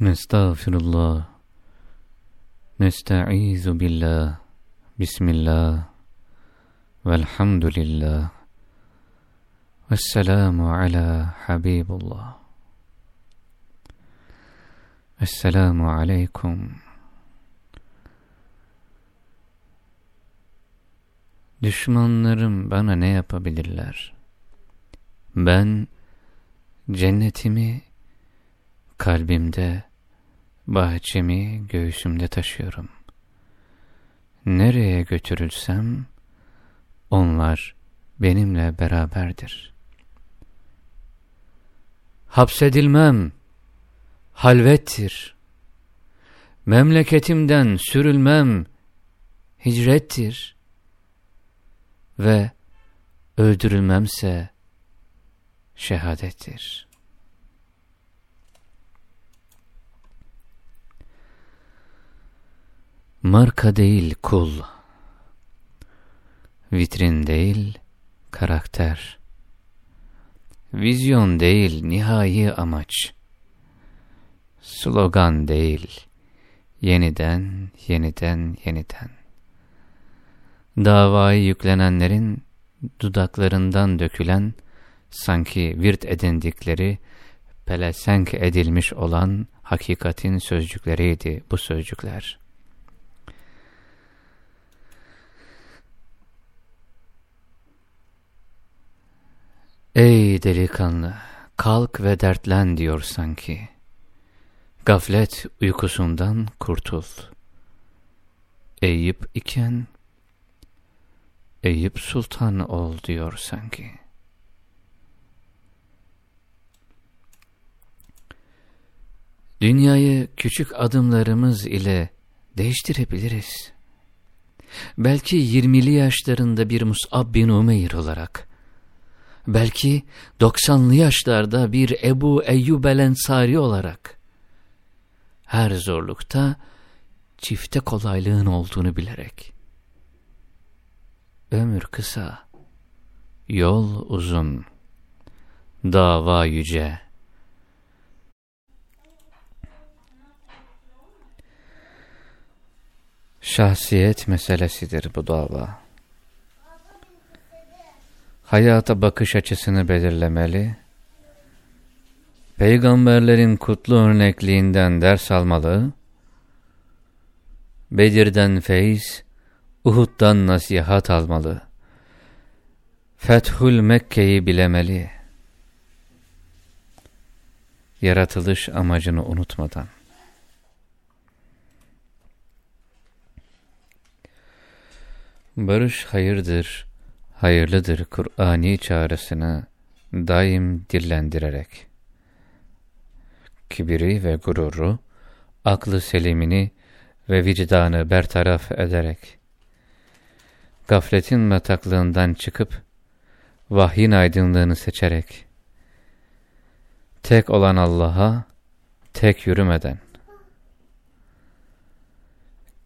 Nestağfirullah. Nesta'izu billah. Bismillah. Velhamdülillah. Vesselamu ala Habibullah. Esselamu aleykum. Düşmanlarım bana ne yapabilirler? Ben cennetimi kalbimde, bahçemi göğsümde taşıyorum. Nereye götürülsem onlar benimle beraberdir. Hapsedilmem, halvettir. Memleketimden sürülmem, hicrettir ve öldürülmemse şehadettir. Marka değil kul, vitrin değil karakter, vizyon değil nihai amaç, slogan değil yeniden, yeniden, yeniden. Davayı yüklenenlerin dudaklarından dökülen, sanki virt edindikleri, pelesenk edilmiş olan hakikatin sözcükleriydi bu sözcükler. Ey delikanlı, kalk ve dertlen diyor sanki. Gaflet uykusundan kurtul. Eyüp iken Eyüp Sultan ol diyor sanki. Dünyayı küçük adımlarımız ile değiştirebiliriz. Belki yirmili yaşlarında bir Mus'ab bin Umeyr olarak, belki doksanlı yaşlarda bir Ebu Eyyub el Ensari olarak, her zorlukta çifte kolaylığın olduğunu bilerek, Ömür kısa, yol uzun, dava yüce. Şahsiyet meselesidir bu dava. Hayata bakış açısını belirlemeli, peygamberlerin kutlu örnekliğinden ders almalı, Bedir'den feyiz, Uhud'dan nasihat almalı. Fethül Mekke'yi bilemeli. Yaratılış amacını unutmadan. Barış hayırdır, hayırlıdır Kur'ani çağrısını daim dillendirerek. Kibiri ve gururu, aklı selimini ve vicdanı bertaraf ederek, gafletin mataklığından çıkıp, vahyin aydınlığını seçerek, tek olan Allah'a, tek yürümeden,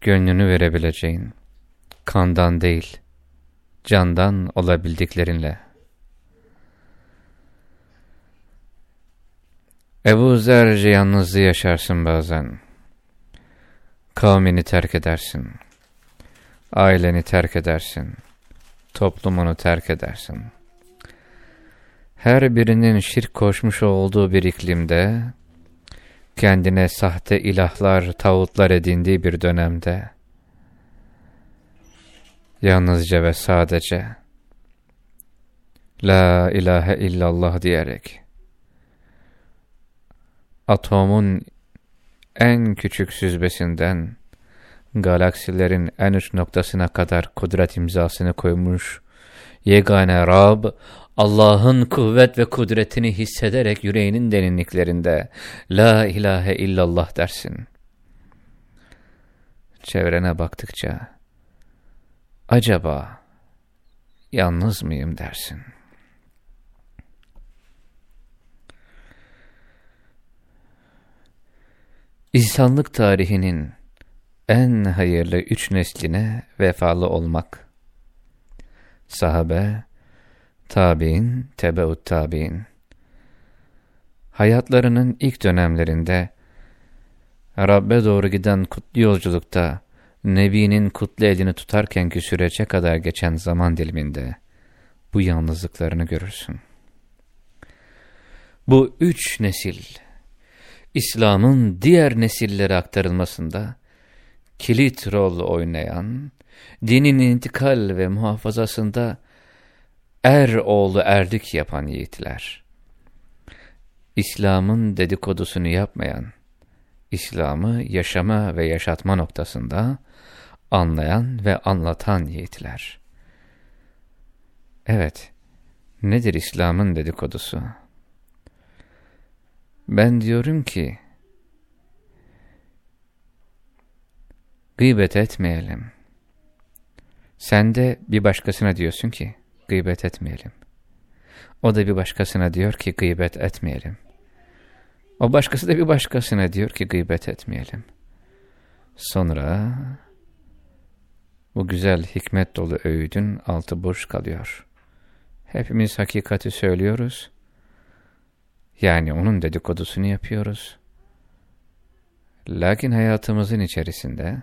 gönlünü verebileceğin, kandan değil, candan olabildiklerinle. Ebu Zerce yalnızlığı yaşarsın bazen. Kavmini terk edersin. Aileni terk edersin. Toplumunu terk edersin. Her birinin şirk koşmuş olduğu bir iklimde, kendine sahte ilahlar, tağutlar edindiği bir dönemde, yalnızca ve sadece, La ilahe illallah diyerek, atomun en küçük süzbesinden, galaksilerin en uç noktasına kadar kudret imzasını koymuş, yegane Rab, Allah'ın kuvvet ve kudretini hissederek yüreğinin derinliklerinde La ilahe illallah dersin. Çevrene baktıkça, acaba yalnız mıyım dersin. İnsanlık tarihinin en hayırlı üç nesline vefalı olmak. Sahabe, tabi'in, tebeut tabi'in. Hayatlarının ilk dönemlerinde Rabbe doğru giden kutlu yolculukta Nebi'nin kutlu elini tutarkenki sürece kadar geçen zaman diliminde bu yalnızlıklarını görürsün. Bu üç nesil, İslam'ın diğer nesillere aktarılmasında kilit rol oynayan, dinin intikal ve muhafazasında er oğlu erlik yapan yiğitler. İslam'ın dedikodusunu yapmayan, İslam'ı yaşama ve yaşatma noktasında anlayan ve anlatan yiğitler. Evet, nedir İslam'ın dedikodusu? Ben diyorum ki, gıybet etmeyelim. Sen de bir başkasına diyorsun ki, gıybet etmeyelim. O da bir başkasına diyor ki, gıybet etmeyelim. O başkası da bir başkasına diyor ki, gıybet etmeyelim. Sonra, bu güzel hikmet dolu öğüdün altı boş kalıyor. Hepimiz hakikati söylüyoruz. Yani onun dedikodusunu yapıyoruz. Lakin hayatımızın içerisinde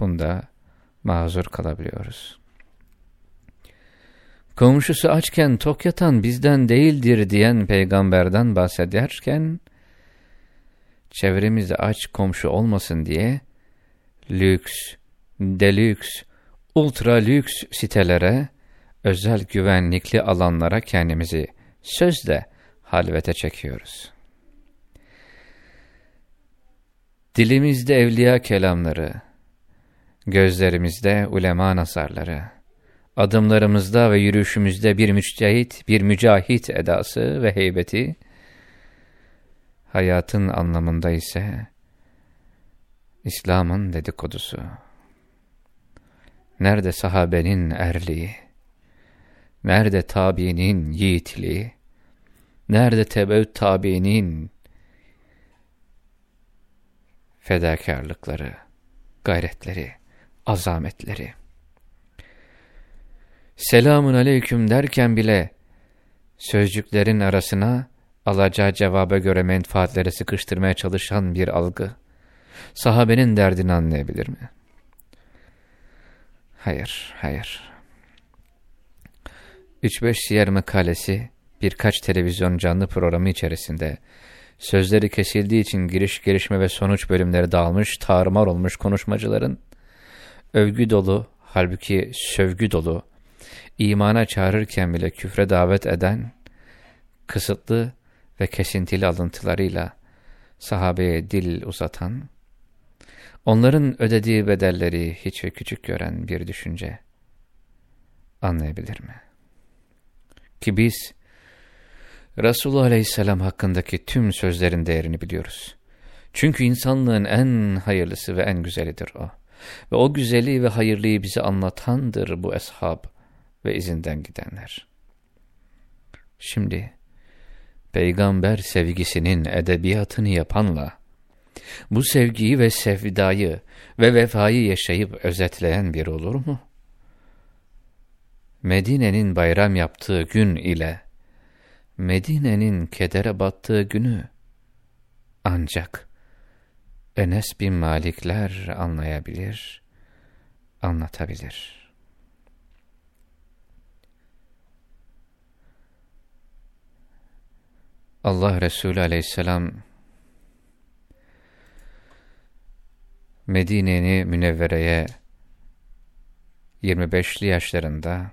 bunda mazur kalabiliyoruz. Komşusu açken tok yatan bizden değildir diyen peygamberden bahsederken, çevremizde aç komşu olmasın diye, lüks, delüks, ultra lüks sitelere, özel güvenlikli alanlara kendimizi sözle halvete çekiyoruz. Dilimizde evliya kelamları, gözlerimizde ulema nazarları, adımlarımızda ve yürüyüşümüzde bir müçtehit, bir mücahit edası ve heybeti, hayatın anlamında ise İslam'ın dedikodusu. Nerede sahabenin erliği, nerede tabiinin yiğitliği, nerede tebeut tabiinin fedakarlıkları, gayretleri, azametleri. Selamun aleyküm derken bile sözcüklerin arasına alacağı cevaba göre menfaatleri sıkıştırmaya çalışan bir algı, sahabenin derdini anlayabilir mi? Hayır, hayır. 3-5 siyer makalesi birkaç televizyon canlı programı içerisinde sözleri kesildiği için giriş, gelişme ve sonuç bölümleri dağılmış, tarumar olmuş konuşmacıların övgü dolu, halbuki sövgü dolu, imana çağırırken bile küfre davet eden, kısıtlı ve kesintili alıntılarıyla sahabeye dil uzatan, onların ödediği bedelleri hiç ve küçük gören bir düşünce anlayabilir mi? Ki biz Resulullah Aleyhisselam hakkındaki tüm sözlerin değerini biliyoruz. Çünkü insanlığın en hayırlısı ve en güzelidir o. Ve o güzeli ve hayırlıyı bize anlatandır bu eshab ve izinden gidenler. Şimdi, peygamber sevgisinin edebiyatını yapanla, bu sevgiyi ve sevdayı ve vefayı yaşayıp özetleyen bir olur mu? Medine'nin bayram yaptığı gün ile Medine'nin kedere battığı günü ancak Enes bin Malikler anlayabilir, anlatabilir. Allah Resulü aleyhisselam Medine'ni Münevvere'ye 25'li yaşlarında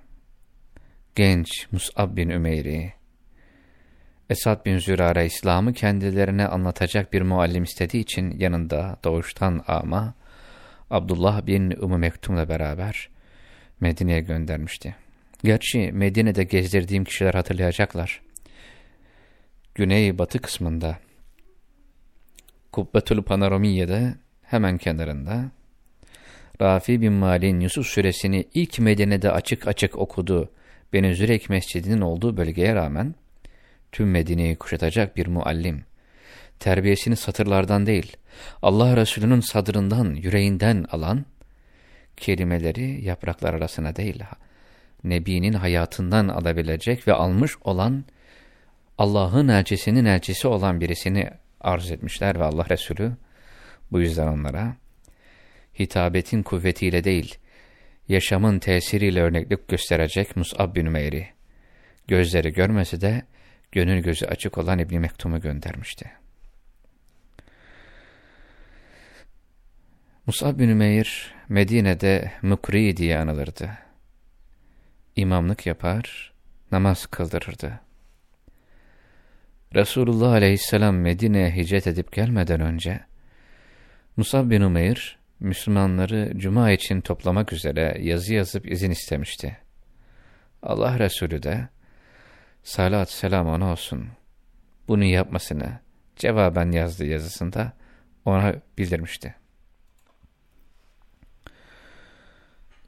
genç Mus'ab bin Ümeyr'i Esad bin Zürare İslam'ı kendilerine anlatacak bir muallim istediği için yanında doğuştan ama Abdullah bin Ümmü Mektum'la beraber Medine'ye göndermişti. Gerçi Medine'de gezdirdiğim kişiler hatırlayacaklar. Güney-batı kısmında Kubbetül Panoramiye'de hemen kenarında Rafi bin Malin Yusuf suresini ilk Medine'de açık açık okudu. Beni Zürek Mescidi'nin olduğu bölgeye rağmen tüm Medine'yi kuşatacak bir muallim. Terbiyesini satırlardan değil, Allah Resulü'nün sadrından, yüreğinden alan, kelimeleri yapraklar arasına değil, Nebi'nin hayatından alabilecek ve almış olan, Allah'ın elçisinin elçisi olan birisini arz etmişler ve Allah Resulü bu yüzden onlara hitabetin kuvvetiyle değil, yaşamın tesiriyle örneklik gösterecek Mus'ab bin Ümeyr'i, gözleri görmese de gönül gözü açık olan İbni Mektum'u göndermişti. Mus'ab bin Ümeyr, Medine'de Mukri diye anılırdı. İmamlık yapar, namaz kıldırırdı. Resulullah aleyhisselam Medine'ye hicret edip gelmeden önce, Musab bin Umeyr, Müslümanları cuma için toplamak üzere yazı yazıp izin istemişti. Allah Resulü de, salat selam ona olsun, bunu yapmasını cevaben yazdığı yazısında ona bildirmişti.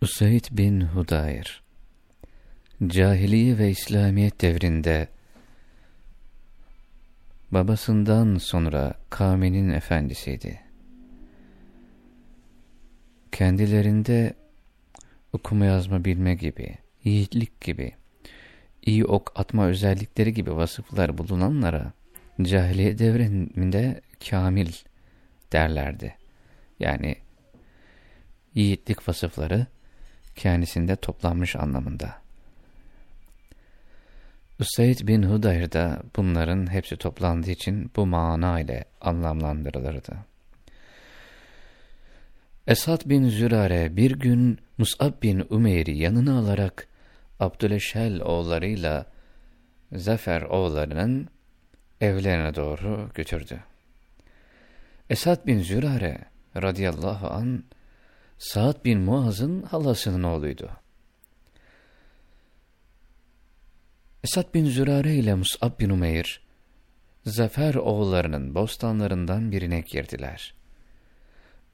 Usaid bin Hudayr Cahiliye ve İslamiyet devrinde babasından sonra kavminin efendisiydi. Kendilerinde okuma yazma bilme gibi, yiğitlik gibi, iyi ok atma özellikleri gibi vasıflar bulunanlara cahiliye devrinde kamil derlerdi. Yani yiğitlik vasıfları kendisinde toplanmış anlamında. Üseyd bin Hudayr da bunların hepsi toplandığı için bu mana ile anlamlandırılırdı. Esad bin Zürare bir gün Mus'ab bin Umeyr'i yanına alarak Abdüleşel oğullarıyla Zafer oğullarının evlerine doğru götürdü. Esad bin Zürare radıyallahu an Sa'd bin Muaz'ın halasının oğluydu. Esad bin Zürare ile Mus'ab bin Umeyr, Zafer oğullarının bostanlarından birine girdiler.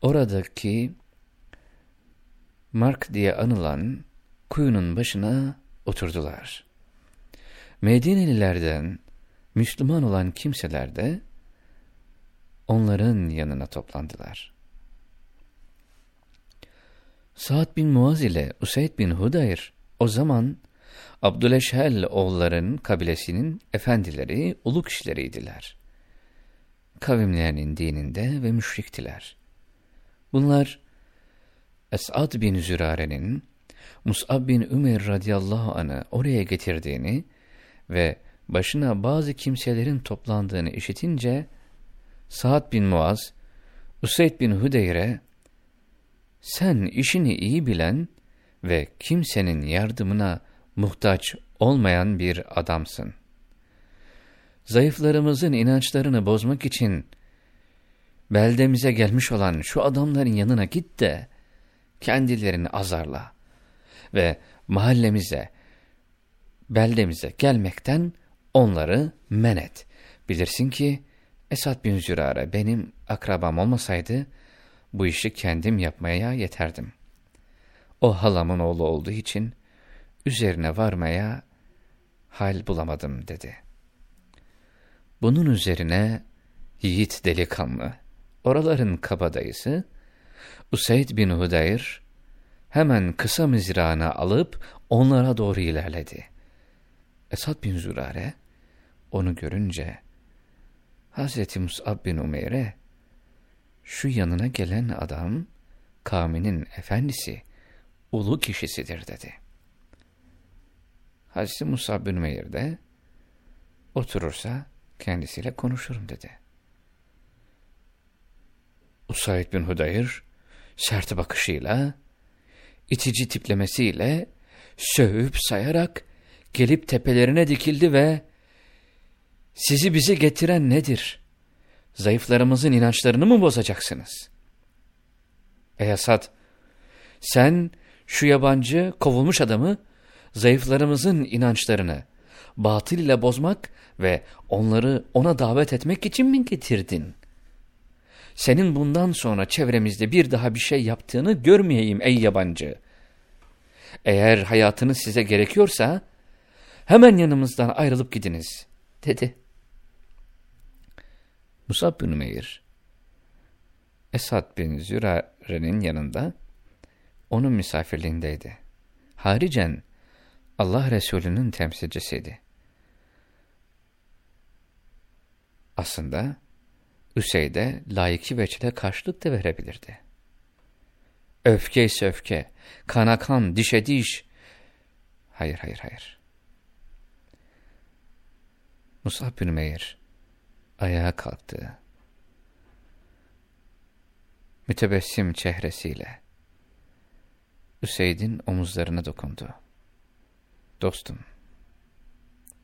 Oradaki Mark diye anılan kuyunun başına oturdular. Medinelilerden Müslüman olan kimseler de onların yanına toplandılar. Sa'd bin Muaz ile Usayd bin Hudayr o zaman Abdüleşhel oğulların kabilesinin efendileri, ulu kişileriydiler. Kavimlerinin dininde ve müşriktiler. Bunlar Esad bin Zürare'nin Mus'ab bin Ümer radıyallahu anh'ı oraya getirdiğini ve başına bazı kimselerin toplandığını işitince Sa'd bin Muaz, Usayd bin Hüdeyre, sen işini iyi bilen ve kimsenin yardımına muhtaç olmayan bir adamsın. Zayıflarımızın inançlarını bozmak için beldemize gelmiş olan şu adamların yanına git de kendilerini azarla ve mahallemize, beldemize gelmekten onları men et. Bilirsin ki Esad bin Zürare benim akrabam olmasaydı bu işi kendim yapmaya yeterdim. O halamın oğlu olduğu için üzerine varmaya hal bulamadım dedi. Bunun üzerine yiğit delikanlı, oraların kabadayısı, Usayd bin Hudayr, hemen kısa mızrağını alıp onlara doğru ilerledi. Esad bin Zürare, onu görünce, Hazreti Mus'ab bin Umeyr'e, şu yanına gelen adam, kavminin efendisi, ulu kişisidir dedi. Hazreti Musa bin Meyir de oturursa kendisiyle konuşurum dedi. Usaid bin Hudayr sert bakışıyla, itici tiplemesiyle sövüp sayarak gelip tepelerine dikildi ve sizi bize getiren nedir? Zayıflarımızın inançlarını mı bozacaksınız? Ey Asad, sen şu yabancı kovulmuş adamı zayıflarımızın inançlarını batıl ile bozmak ve onları ona davet etmek için mi getirdin? Senin bundan sonra çevremizde bir daha bir şey yaptığını görmeyeyim ey yabancı. Eğer hayatınız size gerekiyorsa hemen yanımızdan ayrılıp gidiniz dedi. Musab bin Umeyr Esad bin Zürare'nin yanında onun misafirliğindeydi. Haricen Allah Resulü'nün temsilcisiydi. Aslında Üseyde layıki veçile karşılık da verebilirdi. Öfke ise öfke, kana kan, dişe diş. Hayır, hayır, hayır. Musab bin Meyr ayağa kalktı. Mütebessim çehresiyle Üseyd'in omuzlarına dokundu. Dostum,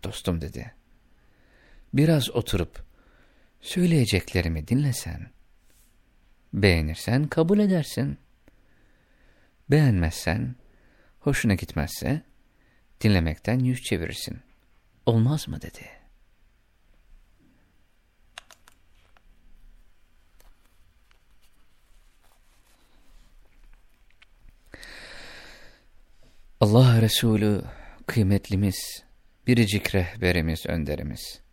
dostum dedi. Biraz oturup söyleyeceklerimi dinlesen. Beğenirsen kabul edersin. Beğenmezsen, hoşuna gitmezse dinlemekten yüz çevirirsin. Olmaz mı dedi. Allah Resulü kıymetlimiz, biricik rehberimiz, önderimiz.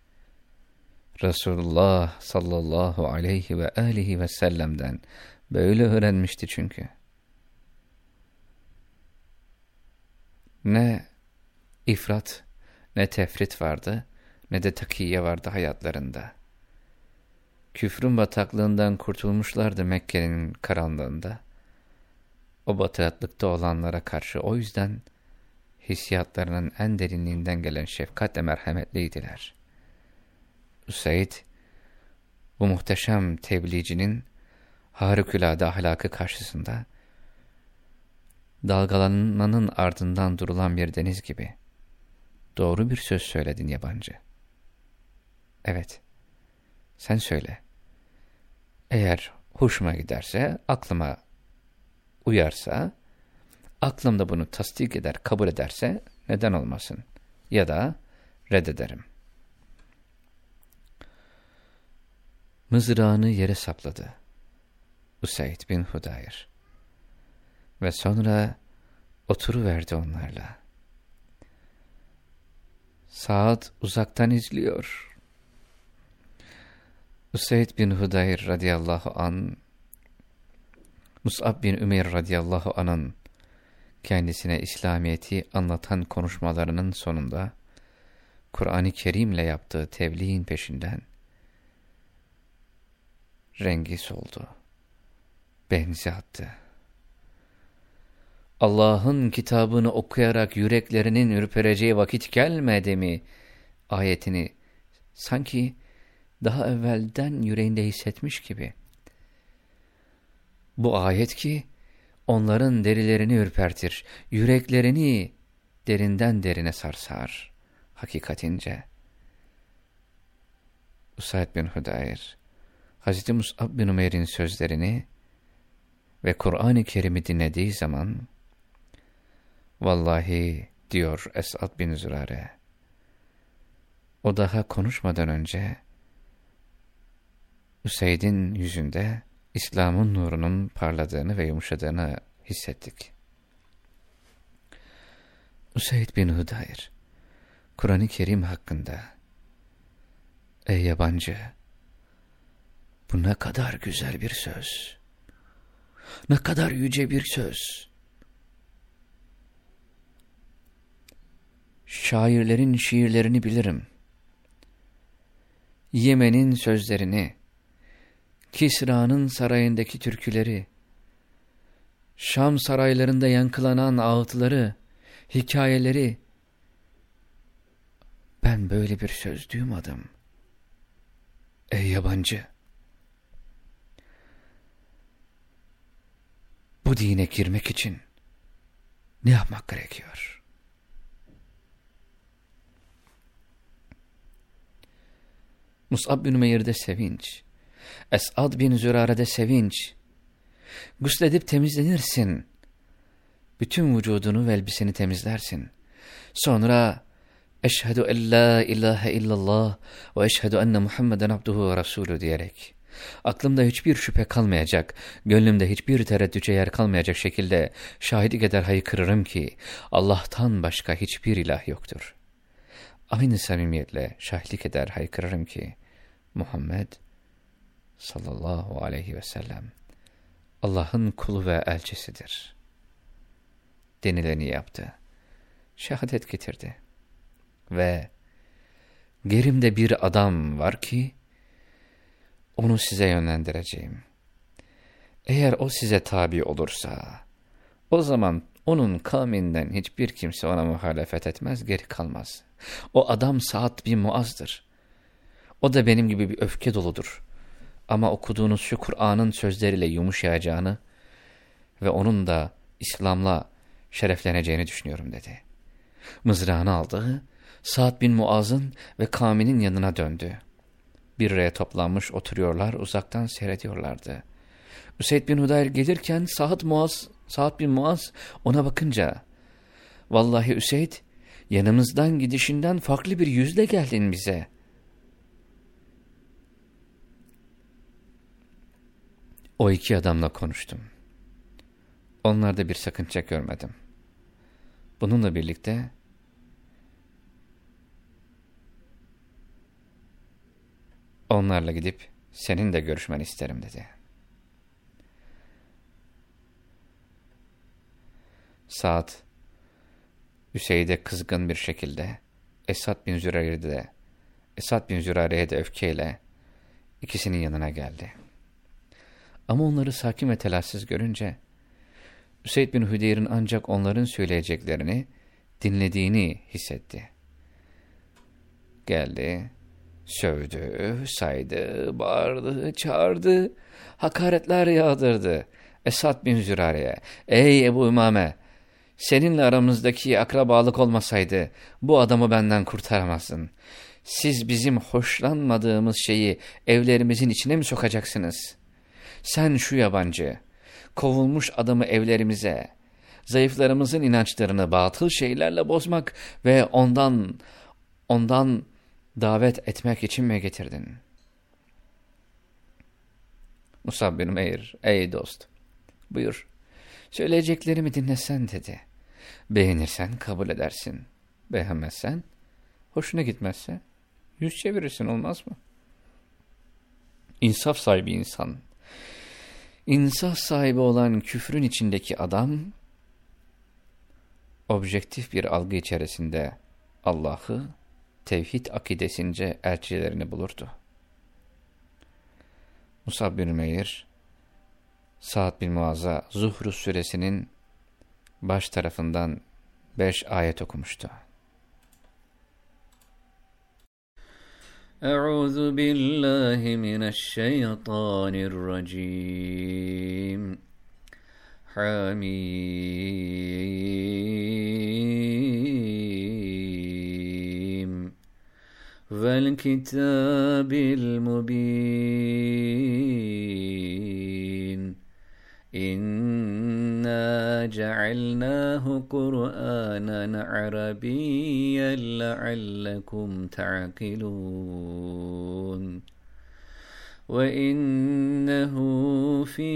Resulullah sallallahu aleyhi ve aleyhi ve sellem'den böyle öğrenmişti çünkü. Ne ifrat, ne tefrit vardı, ne de takiye vardı hayatlarında. Küfrün bataklığından kurtulmuşlardı Mekke'nin karanlığında. O bataklıkta olanlara karşı o yüzden hissiyatlarının en derinliğinden gelen şefkatle merhametliydiler. Üseyd, bu muhteşem tebliğcinin harikulade ahlakı karşısında, dalgalanmanın ardından durulan bir deniz gibi, doğru bir söz söyledin yabancı. Evet, sen söyle. Eğer hoşuma giderse, aklıma uyarsa, aklım da bunu tasdik eder, kabul ederse neden olmasın? Ya da reddederim. Mızrağını yere sapladı. Usaid bin Hudayr. Ve sonra oturuverdi onlarla. Saad uzaktan izliyor. Usaid bin Hudayr radıyallahu an Mus'ab bin Ümeyr radıyallahu anın kendisine İslamiyet'i anlatan konuşmalarının sonunda Kur'an-ı Kerim'le yaptığı tebliğin peşinden rengi soldu. Benzi attı. Allah'ın kitabını okuyarak yüreklerinin ürpereceği vakit gelmedi mi? Ayetini sanki daha evvelden yüreğinde hissetmiş gibi. Bu ayet ki onların derilerini ürpertir, yüreklerini derinden derine sarsar. Hakikatince. Usaid bin Hudayr, Hz. Mus'ab bin Umeyr'in sözlerini ve Kur'an-ı Kerim'i dinlediği zaman, Vallahi diyor Esad bin Zürare, o daha konuşmadan önce, Üseyd'in yüzünde, İslam'ın nurunun parladığını ve yumuşadığını hissettik. Usaid bin Hudayr, Kur'an-ı Kerim hakkında, Ey yabancı, bu ne kadar güzel bir söz, ne kadar yüce bir söz. Şairlerin şiirlerini bilirim. Yemen'in sözlerini, Kisra'nın sarayındaki türküleri, Şam saraylarında yankılanan ağıtları, hikayeleri, ben böyle bir söz duymadım. Ey yabancı! Bu dine girmek için ne yapmak gerekiyor? Mus'ab bin Ümeyr'de sevinç, Esad bin Zürare'de sevinç. Gusledip temizlenirsin. Bütün vücudunu ve elbiseni temizlersin. Sonra Eşhedü en la ilahe illallah ve eşhedü enne Muhammeden abduhu ve rasulü diyerek aklımda hiçbir şüphe kalmayacak, gönlümde hiçbir tereddüce yer kalmayacak şekilde şahitlik eder haykırırım ki Allah'tan başka hiçbir ilah yoktur. Aynı samimiyetle şahitlik eder haykırırım ki Muhammed sallallahu aleyhi ve sellem Allah'ın kulu ve elçisidir. Denileni yaptı. Şehadet getirdi. Ve gerimde bir adam var ki onu size yönlendireceğim. Eğer o size tabi olursa, o zaman onun kavminden hiçbir kimse ona muhalefet etmez, geri kalmaz. O adam Sa'd bin Muaz'dır. O da benim gibi bir öfke doludur. Ama okuduğunuz şu Kur'an'ın sözleriyle yumuşayacağını ve onun da İslam'la şerefleneceğini düşünüyorum dedi. Mızrağını aldı, Sa'd bin Muaz'ın ve kavminin yanına döndü. Bir araya toplanmış oturuyorlar, uzaktan seyrediyorlardı. Üseyd bin Hudayr gelirken Sa'd Muaz, Sa'd bin Muaz ona bakınca, Vallahi Üseyd, yanımızdan gidişinden farklı bir yüzle geldin bize. O iki adamla konuştum. Onlarda bir sakınca görmedim. Bununla birlikte onlarla gidip senin de görüşmeni isterim dedi. Saat Hüseyin'de kızgın bir şekilde Esad bin Zürare'de de Esad bin Zürare'ye de öfkeyle ikisinin yanına geldi. Ama onları sakin ve telaşsız görünce Üseyd bin Hüdeyr'in ancak onların söyleyeceklerini dinlediğini hissetti. Geldi, sövdü, saydı, bağırdı, çağırdı, hakaretler yağdırdı. Esad bin Zürare'ye, ''Ey Ebu İmame, seninle aramızdaki akrabalık olmasaydı bu adamı benden kurtaramazsın. Siz bizim hoşlanmadığımız şeyi evlerimizin içine mi sokacaksınız? Sen şu yabancı, kovulmuş adamı evlerimize, zayıflarımızın inançlarını batıl şeylerle bozmak ve ondan ondan davet etmek için mi getirdin? Musab bin Umeyr, ey dost, buyur, söyleyeceklerimi dinlesen dedi. Beğenirsen kabul edersin, beğenmezsen, hoşuna gitmezse yüz çevirirsin olmaz mı? İnsaf sahibi insan, İnsaf sahibi olan küfrün içindeki adam, objektif bir algı içerisinde Allah'ı, tevhid akidesince elçilerini bulurdu. Musab bin Meyir, Sa'd bin Muaz'a Zuhru suresinin baş tarafından beş ayet okumuştu. Euzu billahi mineşşeytanirracim. Hamim والكتاب المبين. إنا جعلناه قرآنا عربيا لعلكم تعقلون. وإنه في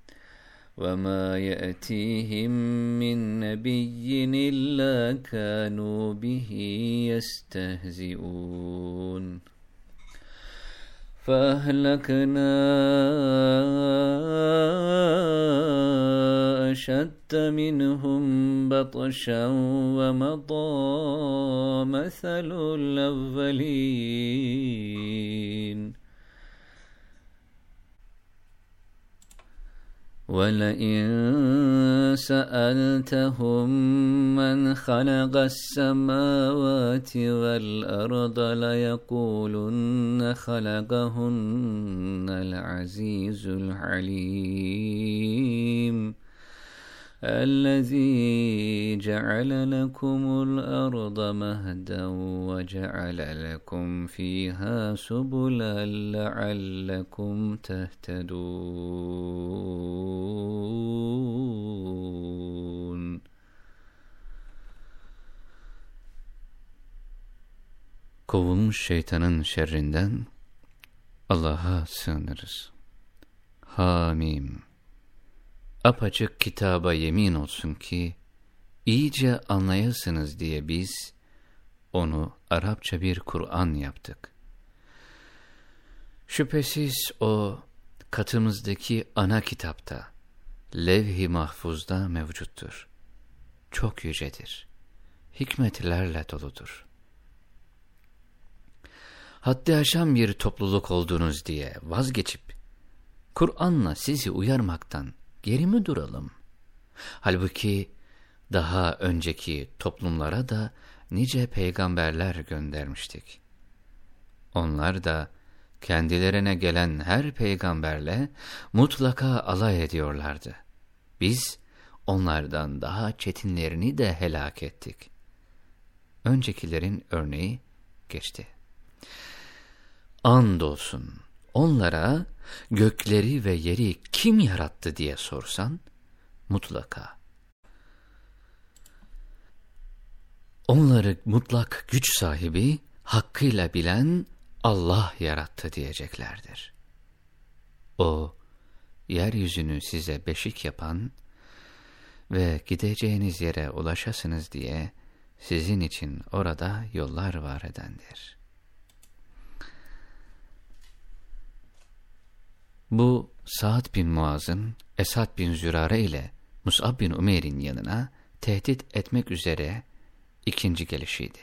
وما يأتيهم من نبي إلا كانوا به يستهزئون. فأهلكنا أشد منهم بطشا ومضى مثل الأولين. ولئن سألتهم من خلق السماوات والأرض ليقولن خلقهن العزيز العليم الذي جعل لكم الأرض مهدا وجعل لكم فيها سبلا لعلكم تهتدون Kovulmuş şeytanın şerrinden Allah'a sığınırız. Hamim. Apaçık kitaba yemin olsun ki, iyice anlayasınız diye biz, onu Arapça bir Kur'an yaptık. Şüphesiz o, katımızdaki ana kitapta, levh-i mahfuzda mevcuttur. Çok yücedir. Hikmetlerle doludur. Haddi aşan bir topluluk oldunuz diye vazgeçip, Kur'an'la sizi uyarmaktan geri mi duralım? Halbuki daha önceki toplumlara da nice peygamberler göndermiştik. Onlar da kendilerine gelen her peygamberle mutlaka alay ediyorlardı. Biz onlardan daha çetinlerini de helak ettik. Öncekilerin örneği geçti. Andolsun onlara gökleri ve yeri kim yarattı diye sorsan, mutlaka. Onları mutlak güç sahibi, hakkıyla bilen Allah yarattı diyeceklerdir. O, yeryüzünü size beşik yapan ve gideceğiniz yere ulaşasınız diye sizin için orada yollar var edendir. Bu Sa'd bin Muaz'ın Esad bin Zürare ile Mus'ab bin Umeyr'in yanına tehdit etmek üzere ikinci gelişiydi.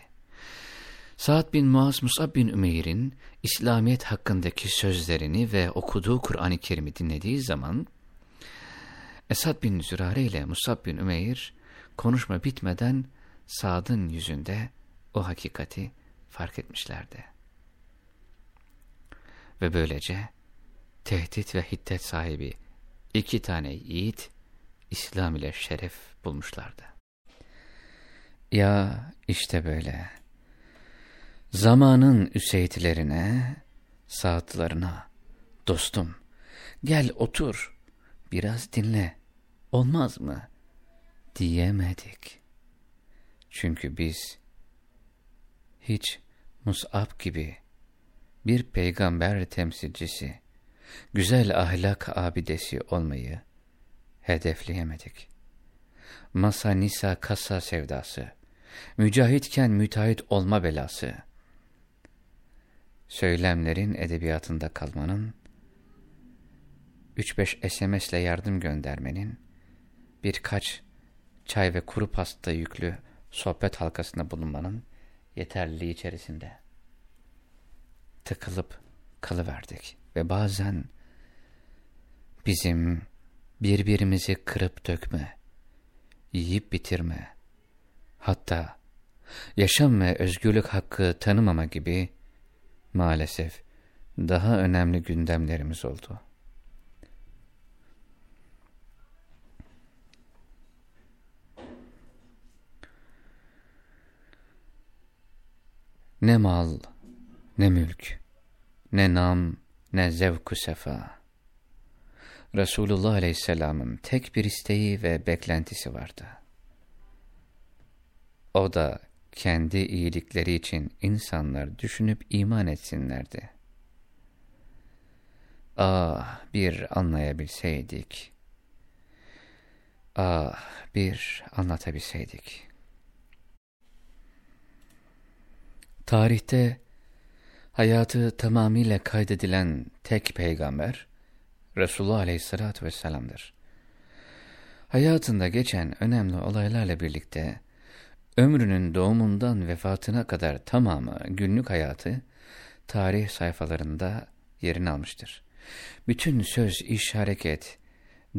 Sa'd bin Muaz Mus'ab bin Ümeyr'in İslamiyet hakkındaki sözlerini ve okuduğu Kur'an-ı Kerim'i dinlediği zaman Esad bin Zürare ile Mus'ab bin Ümeyr konuşma bitmeden Sa'd'ın yüzünde o hakikati fark etmişlerdi. Ve böylece tehdit ve hiddet sahibi iki tane yiğit İslam ile şeref bulmuşlardı. Ya işte böyle. Zamanın üseyitlerine, saatlerine, dostum gel otur, biraz dinle, olmaz mı? Diyemedik. Çünkü biz hiç Mus'ab gibi bir peygamber temsilcisi, güzel ahlak abidesi olmayı hedefleyemedik. Masa nisa kasa sevdası, mücahitken müteahhit olma belası, söylemlerin edebiyatında kalmanın, 3-5 SMS ile yardım göndermenin, birkaç çay ve kuru pasta yüklü sohbet halkasında bulunmanın yeterliliği içerisinde tıkılıp kalıverdik ve bazen bizim birbirimizi kırıp dökme, yiyip bitirme, hatta yaşam ve özgürlük hakkı tanımama gibi maalesef daha önemli gündemlerimiz oldu. Ne mal, ne mülk, ne nam, ne zevku sefa. Resulullah Aleyhisselam'ın tek bir isteği ve beklentisi vardı. O da kendi iyilikleri için insanlar düşünüp iman etsinlerdi. Ah bir anlayabilseydik. Ah bir anlatabilseydik. Tarihte hayatı tamamıyla kaydedilen tek peygamber Resulullah Aleyhisselatü Vesselam'dır. Hayatında geçen önemli olaylarla birlikte ömrünün doğumundan vefatına kadar tamamı günlük hayatı tarih sayfalarında yerini almıştır. Bütün söz, iş, hareket,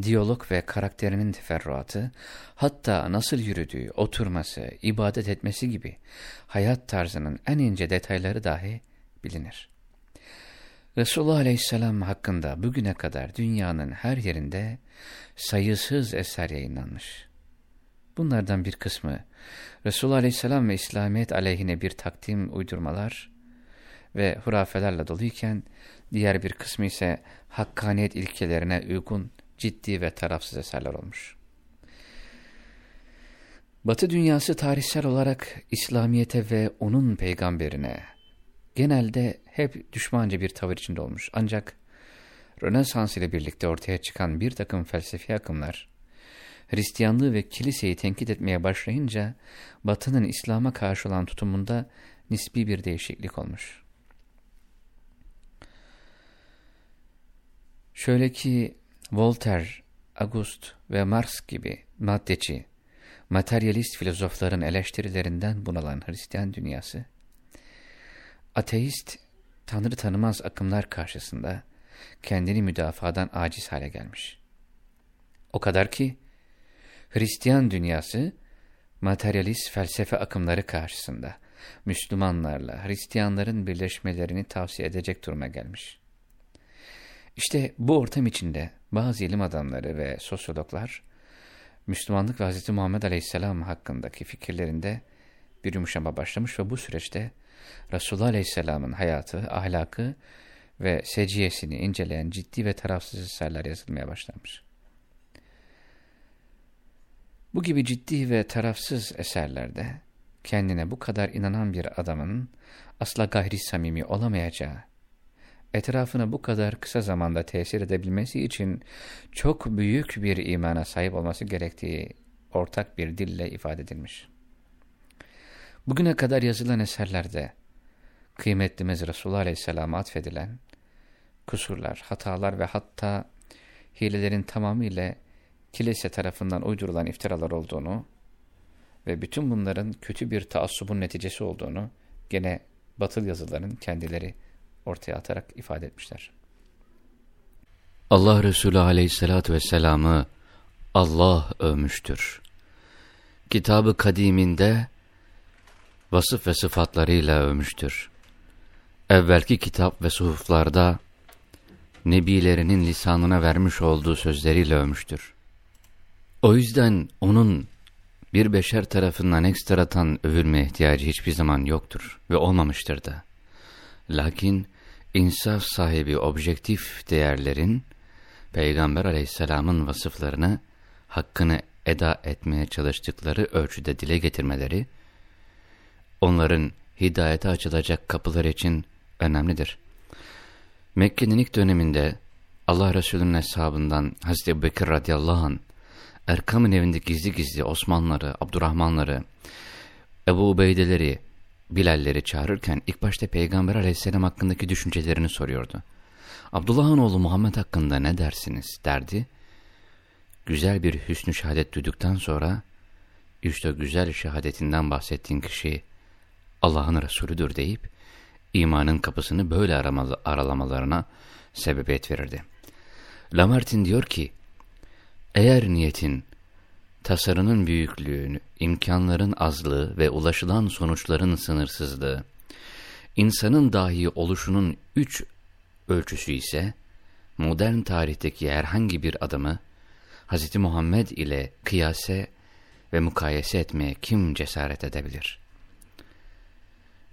diyalog ve karakterinin teferruatı, hatta nasıl yürüdüğü, oturması, ibadet etmesi gibi hayat tarzının en ince detayları dahi bilinir. Resulullah Aleyhisselam hakkında bugüne kadar dünyanın her yerinde sayısız eser yayınlanmış. Bunlardan bir kısmı Resulullah Aleyhisselam ve İslamiyet aleyhine bir takdim uydurmalar ve hurafelerle doluyken diğer bir kısmı ise hakkaniyet ilkelerine uygun ciddi ve tarafsız eserler olmuş. Batı dünyası tarihsel olarak İslamiyet'e ve onun peygamberine genelde hep düşmanca bir tavır içinde olmuş. Ancak Rönesans ile birlikte ortaya çıkan bir takım felsefi akımlar, Hristiyanlığı ve kiliseyi tenkit etmeye başlayınca Batı'nın İslam'a karşı olan tutumunda nispi bir değişiklik olmuş. Şöyle ki Voltaire, August ve Marx gibi maddeci, materyalist filozofların eleştirilerinden bunalan Hristiyan dünyası, ateist, tanrı tanımaz akımlar karşısında kendini müdafadan aciz hale gelmiş. O kadar ki, Hristiyan dünyası, materyalist felsefe akımları karşısında Müslümanlarla Hristiyanların birleşmelerini tavsiye edecek duruma gelmiş. İşte bu ortam içinde bazı ilim adamları ve sosyologlar, Müslümanlık ve Hz. Muhammed Aleyhisselam hakkındaki fikirlerinde bir yumuşama başlamış ve bu süreçte Resulullah Aleyhisselam'ın hayatı, ahlakı ve seciyesini inceleyen ciddi ve tarafsız eserler yazılmaya başlamış. Bu gibi ciddi ve tarafsız eserlerde kendine bu kadar inanan bir adamın asla gayri samimi olamayacağı, etrafına bu kadar kısa zamanda tesir edebilmesi için çok büyük bir imana sahip olması gerektiği ortak bir dille ifade edilmiş. Bugüne kadar yazılan eserlerde kıymetlimiz Resulullah Aleyhisselam'a atfedilen kusurlar, hatalar ve hatta hilelerin tamamıyla kilise tarafından uydurulan iftiralar olduğunu ve bütün bunların kötü bir taassubun neticesi olduğunu gene batıl yazıların kendileri ortaya atarak ifade etmişler. Allah Resulü aleyhissalatü vesselam'ı Allah övmüştür. Kitabı kadiminde vasıf ve sıfatlarıyla övmüştür. Evvelki kitap ve suhuflarda nebilerinin lisanına vermiş olduğu sözleriyle övmüştür. O yüzden onun bir beşer tarafından ekstratan övülme ihtiyacı hiçbir zaman yoktur ve olmamıştır da. Lakin insaf sahibi objektif değerlerin Peygamber aleyhisselamın vasıflarını hakkını eda etmeye çalıştıkları ölçüde dile getirmeleri, onların hidayete açılacak kapılar için önemlidir. Mekke'nin ilk döneminde Allah Resulü'nün hesabından Hazreti Bekir radıyallahu anh Erkam'ın evinde gizli gizli Osmanlıları, Abdurrahmanları, Ebu Ubeydeleri, Bilalleri çağırırken ilk başta Peygamber aleyhisselam hakkındaki düşüncelerini soruyordu. Abdullah'ın oğlu Muhammed hakkında ne dersiniz derdi. Güzel bir hüsnü şehadet duyduktan sonra işte güzel şehadetinden bahsettiğin kişi Allah'ın Resulüdür deyip imanın kapısını böyle aralamalarına sebebiyet verirdi. Lamartin diyor ki, eğer niyetin, tasarının büyüklüğünü, imkanların azlığı ve ulaşılan sonuçların sınırsızlığı, insanın dahi oluşunun üç ölçüsü ise, modern tarihteki herhangi bir adamı, Hz. Muhammed ile kıyase ve mukayese etmeye kim cesaret edebilir?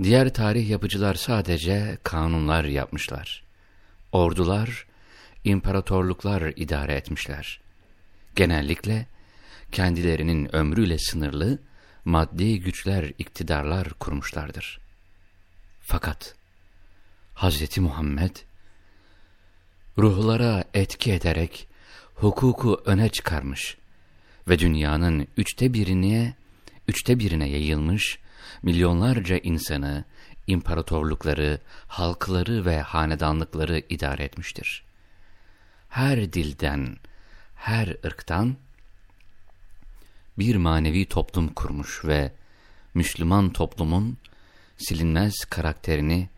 Diğer tarih yapıcılar sadece kanunlar yapmışlar. Ordular, imparatorluklar idare etmişler. Genellikle kendilerinin ömrüyle sınırlı maddi güçler, iktidarlar kurmuşlardır. Fakat Hz. Muhammed ruhlara etki ederek hukuku öne çıkarmış ve dünyanın üçte birine, üçte birine yayılmış milyonlarca insanı, imparatorlukları, halkları ve hanedanlıkları idare etmiştir. Her dilden, her ırktan bir manevi toplum kurmuş ve Müslüman toplumun silinmez karakterini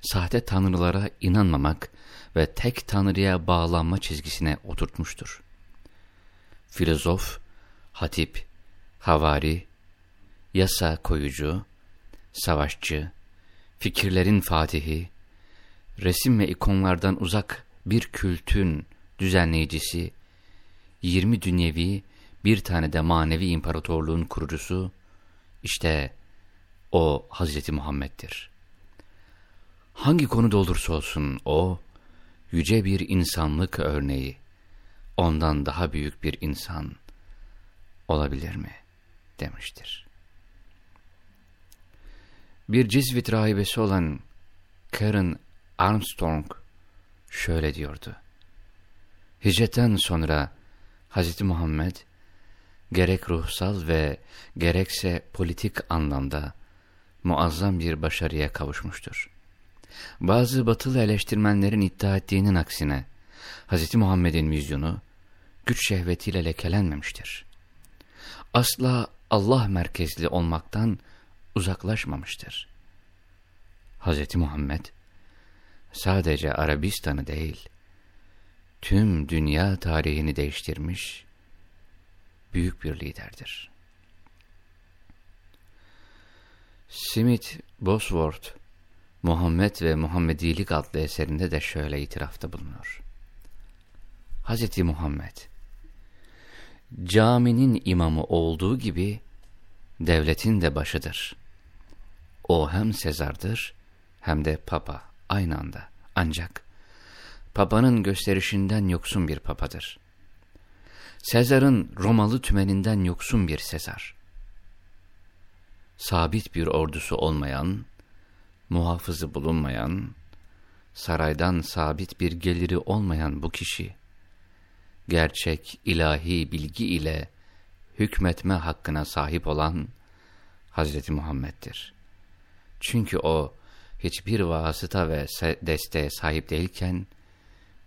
sahte tanrılara inanmamak ve tek tanrıya bağlanma çizgisine oturtmuştur. Filozof, hatip, havari, yasa koyucu, savaşçı, fikirlerin fatihi, resim ve ikonlardan uzak bir kültün düzenleyicisi, yirmi dünyevi, bir tane de manevi imparatorluğun kurucusu, işte o Hazreti Muhammed'dir. Hangi konuda olursa olsun o, yüce bir insanlık örneği, ondan daha büyük bir insan olabilir mi? demiştir. Bir cizvit rahibesi olan Karen Armstrong şöyle diyordu. Hicretten sonra Hz. Muhammed gerek ruhsal ve gerekse politik anlamda muazzam bir başarıya kavuşmuştur. Bazı batılı eleştirmenlerin iddia ettiğinin aksine Hz. Muhammed'in vizyonu güç şehvetiyle lekelenmemiştir. Asla Allah merkezli olmaktan uzaklaşmamıştır. Hz. Muhammed sadece Arabistan'ı değil, tüm dünya tarihini değiştirmiş büyük bir liderdir. Smith Bosworth, Muhammed ve Muhammedilik adlı eserinde de şöyle itirafta bulunur. Hz. Muhammed, caminin imamı olduğu gibi devletin de başıdır. O hem Sezar'dır hem de Papa aynı anda. Ancak Papa'nın gösterişinden yoksun bir Papadır. Sezar'ın Romalı tümeninden yoksun bir Sezar. Sabit bir ordusu olmayan, muhafızı bulunmayan, saraydan sabit bir geliri olmayan bu kişi, gerçek ilahi bilgi ile hükmetme hakkına sahip olan Hazreti Muhammed'dir. Çünkü o hiçbir vasıta ve desteğe sahip değilken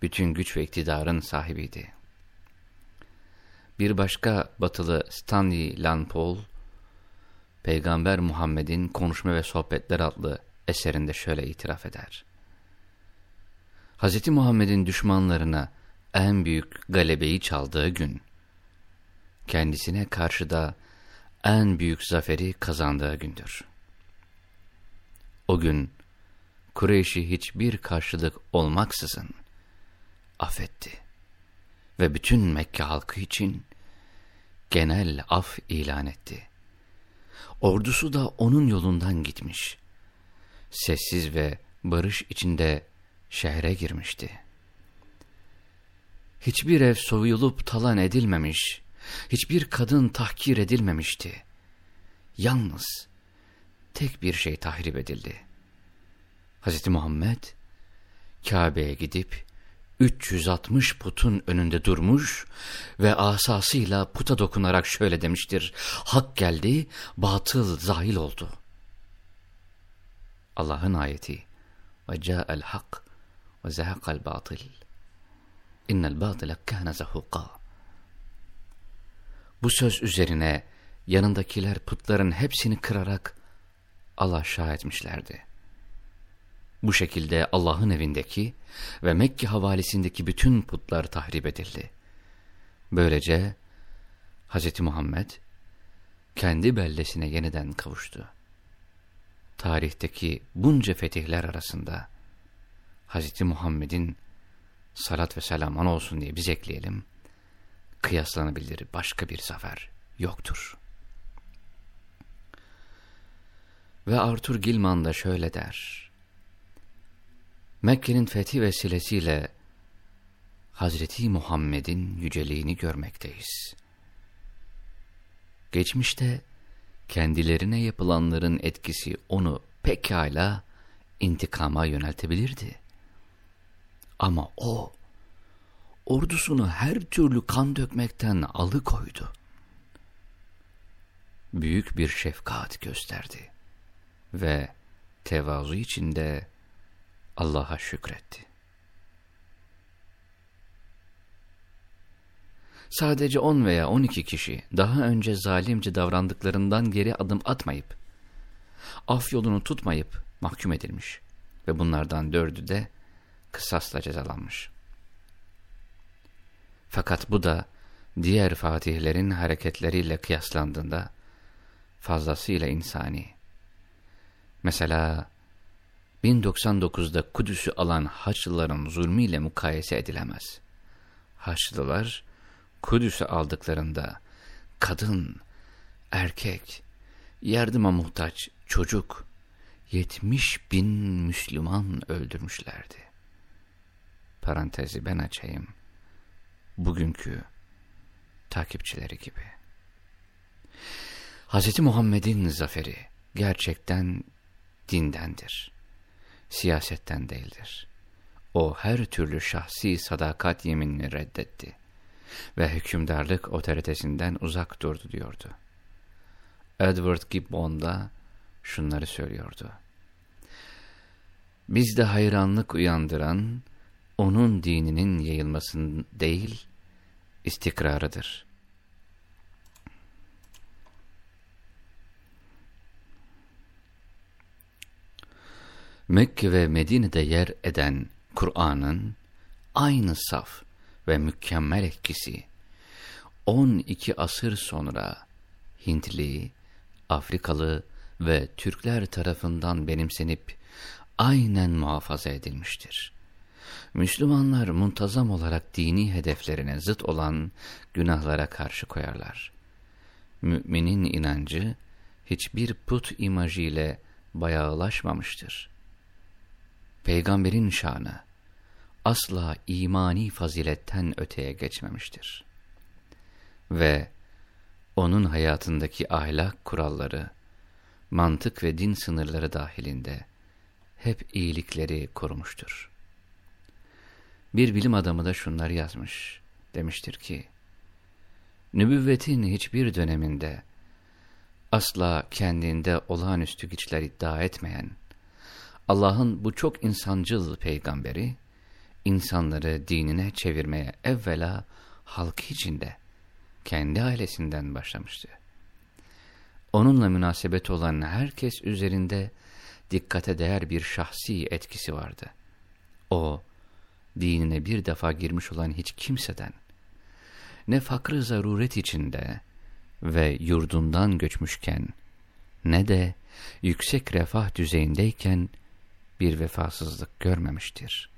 bütün güç ve iktidarın sahibiydi. Bir başka batılı Stanley Lanpol, Peygamber Muhammed'in Konuşma ve Sohbetler adlı eserinde şöyle itiraf eder. Hz. Muhammed'in düşmanlarına en büyük galebeyi çaldığı gün, kendisine karşı da en büyük zaferi kazandığı gündür. O gün Kureyş'i hiçbir karşılık olmaksızın affetti ve bütün Mekke halkı için genel af ilan etti. Ordusu da onun yolundan gitmiş. Sessiz ve barış içinde şehre girmişti. Hiçbir ev soyulup talan edilmemiş, hiçbir kadın tahkir edilmemişti. Yalnız tek bir şey tahrip edildi. Hz. Muhammed Kabe'ye gidip 360 putun önünde durmuş ve asasıyla puta dokunarak şöyle demiştir. Hak geldi, batıl zahil oldu. Allah'ın ayeti ve ca'el hak ve zehakal batıl. İnnel batile kâne zahuqa. Bu söz üzerine yanındakiler putların hepsini kırarak Allah şah etmişlerdi. Bu şekilde Allah'ın evindeki ve Mekke havalisindeki bütün putlar tahrip edildi. Böylece Hz. Muhammed kendi beldesine yeniden kavuştu. Tarihteki bunca fetihler arasında Hz. Muhammed'in salat ve selam olsun diye biz ekleyelim, kıyaslanabilir başka bir zafer yoktur. Ve Arthur Gilman da şöyle der. Mekke'nin fethi vesilesiyle Hazreti Muhammed'in yüceliğini görmekteyiz. Geçmişte kendilerine yapılanların etkisi onu pekala intikama yöneltebilirdi. Ama o, ordusunu her türlü kan dökmekten alıkoydu. Büyük bir şefkat gösterdi ve tevazu içinde Allah'a şükretti. Sadece on veya on iki kişi daha önce zalimce davrandıklarından geri adım atmayıp, af yolunu tutmayıp mahkum edilmiş ve bunlardan dördü de kısasla cezalanmış. Fakat bu da diğer fatihlerin hareketleriyle kıyaslandığında fazlasıyla insani. Mesela 1099'da Kudüs'ü alan Haçlıların zulmüyle mukayese edilemez. Haçlılar Kudüs'ü aldıklarında kadın, erkek, yardıma muhtaç çocuk 70 bin Müslüman öldürmüşlerdi. Parantezi ben açayım. Bugünkü takipçileri gibi. Hz. Muhammed'in zaferi gerçekten dindendir siyasetten değildir. O her türlü şahsi sadakat yeminini reddetti ve hükümdarlık otoritesinden uzak durdu diyordu. Edward Gibbon da şunları söylüyordu. Bizde hayranlık uyandıran, onun dininin yayılmasının değil, istikrarıdır. Mekke ve Medine'de yer eden Kur'an'ın aynı saf ve mükemmel etkisi 12 asır sonra Hintli, Afrikalı ve Türkler tarafından benimsenip aynen muhafaza edilmiştir. Müslümanlar muntazam olarak dini hedeflerine zıt olan günahlara karşı koyarlar. Müminin inancı hiçbir put imajıyla bayağılaşmamıştır. Peygamberin şanı asla imani faziletten öteye geçmemiştir. Ve onun hayatındaki ahlak kuralları, mantık ve din sınırları dahilinde hep iyilikleri korumuştur. Bir bilim adamı da şunları yazmış, demiştir ki, Nübüvvetin hiçbir döneminde asla kendinde olağanüstü güçler iddia etmeyen, Allah'ın bu çok insancıl peygamberi, insanları dinine çevirmeye evvela halkı içinde, kendi ailesinden başlamıştı. Onunla münasebet olan herkes üzerinde dikkate değer bir şahsi etkisi vardı. O, dinine bir defa girmiş olan hiç kimseden, ne fakrı zaruret içinde ve yurdundan göçmüşken, ne de yüksek refah düzeyindeyken bir vefasızlık görmemiştir.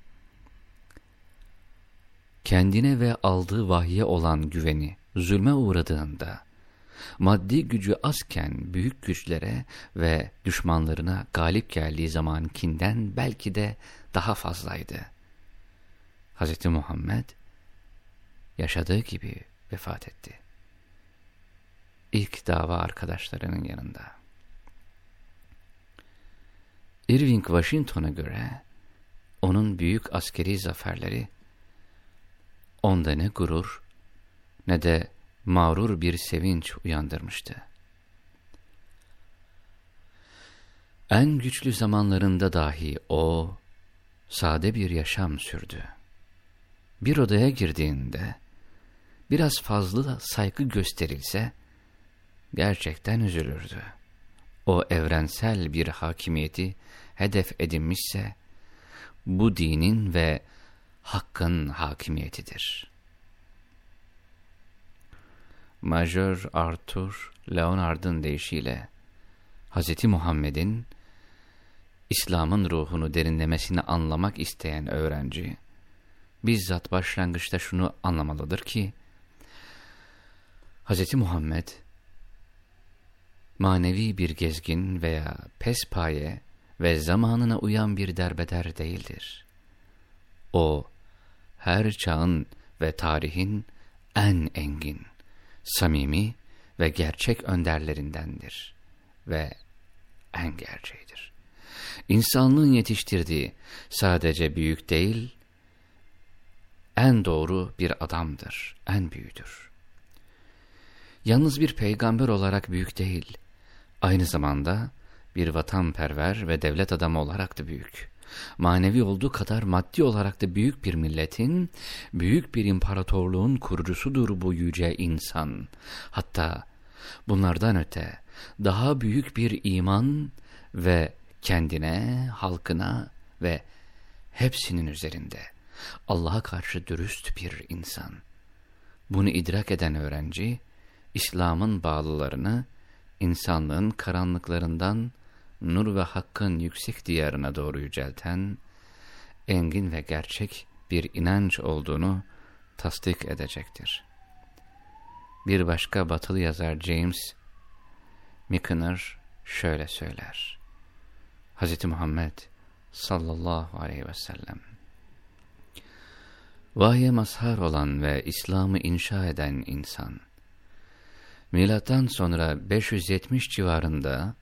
Kendine ve aldığı vahye olan güveni zulme uğradığında, maddi gücü azken büyük güçlere ve düşmanlarına galip geldiği zamankinden belki de daha fazlaydı. Hz. Muhammed yaşadığı gibi vefat etti. İlk dava arkadaşlarının yanında. Irving Washington'a göre onun büyük askeri zaferleri onda ne gurur ne de mağrur bir sevinç uyandırmıştı. En güçlü zamanlarında dahi o sade bir yaşam sürdü. Bir odaya girdiğinde biraz fazla saygı gösterilse gerçekten üzülürdü. O evrensel bir hakimiyeti hedef edinmişse bu dinin ve hakkın hakimiyetidir. Majör Arthur Leonard'ın deyişiyle Hz. Muhammed'in İslam'ın ruhunu derinlemesine anlamak isteyen öğrenci, bizzat başlangıçta şunu anlamalıdır ki, Hz. Muhammed, manevi bir gezgin veya pespaye ve zamanına uyan bir derbeder değildir. O, her çağın ve tarihin en engin, samimi ve gerçek önderlerindendir ve en gerçeğidir. İnsanlığın yetiştirdiği sadece büyük değil, en doğru bir adamdır, en büyüdür. Yalnız bir peygamber olarak büyük değil, aynı zamanda bir vatanperver ve devlet adamı olarak da büyük. Manevi olduğu kadar maddi olarak da büyük bir milletin, büyük bir imparatorluğun kurucusudur bu yüce insan. Hatta bunlardan öte daha büyük bir iman ve kendine, halkına ve hepsinin üzerinde Allah'a karşı dürüst bir insan. Bunu idrak eden öğrenci, İslam'ın bağlılarını insanlığın karanlıklarından nur ve hakkın yüksek diyarına doğru yücelten, engin ve gerçek bir inanç olduğunu tasdik edecektir. Bir başka batılı yazar James Mickner şöyle söyler. Hz. Muhammed sallallahu aleyhi ve sellem Vahye mazhar olan ve İslam'ı inşa eden insan, milattan sonra 570 civarında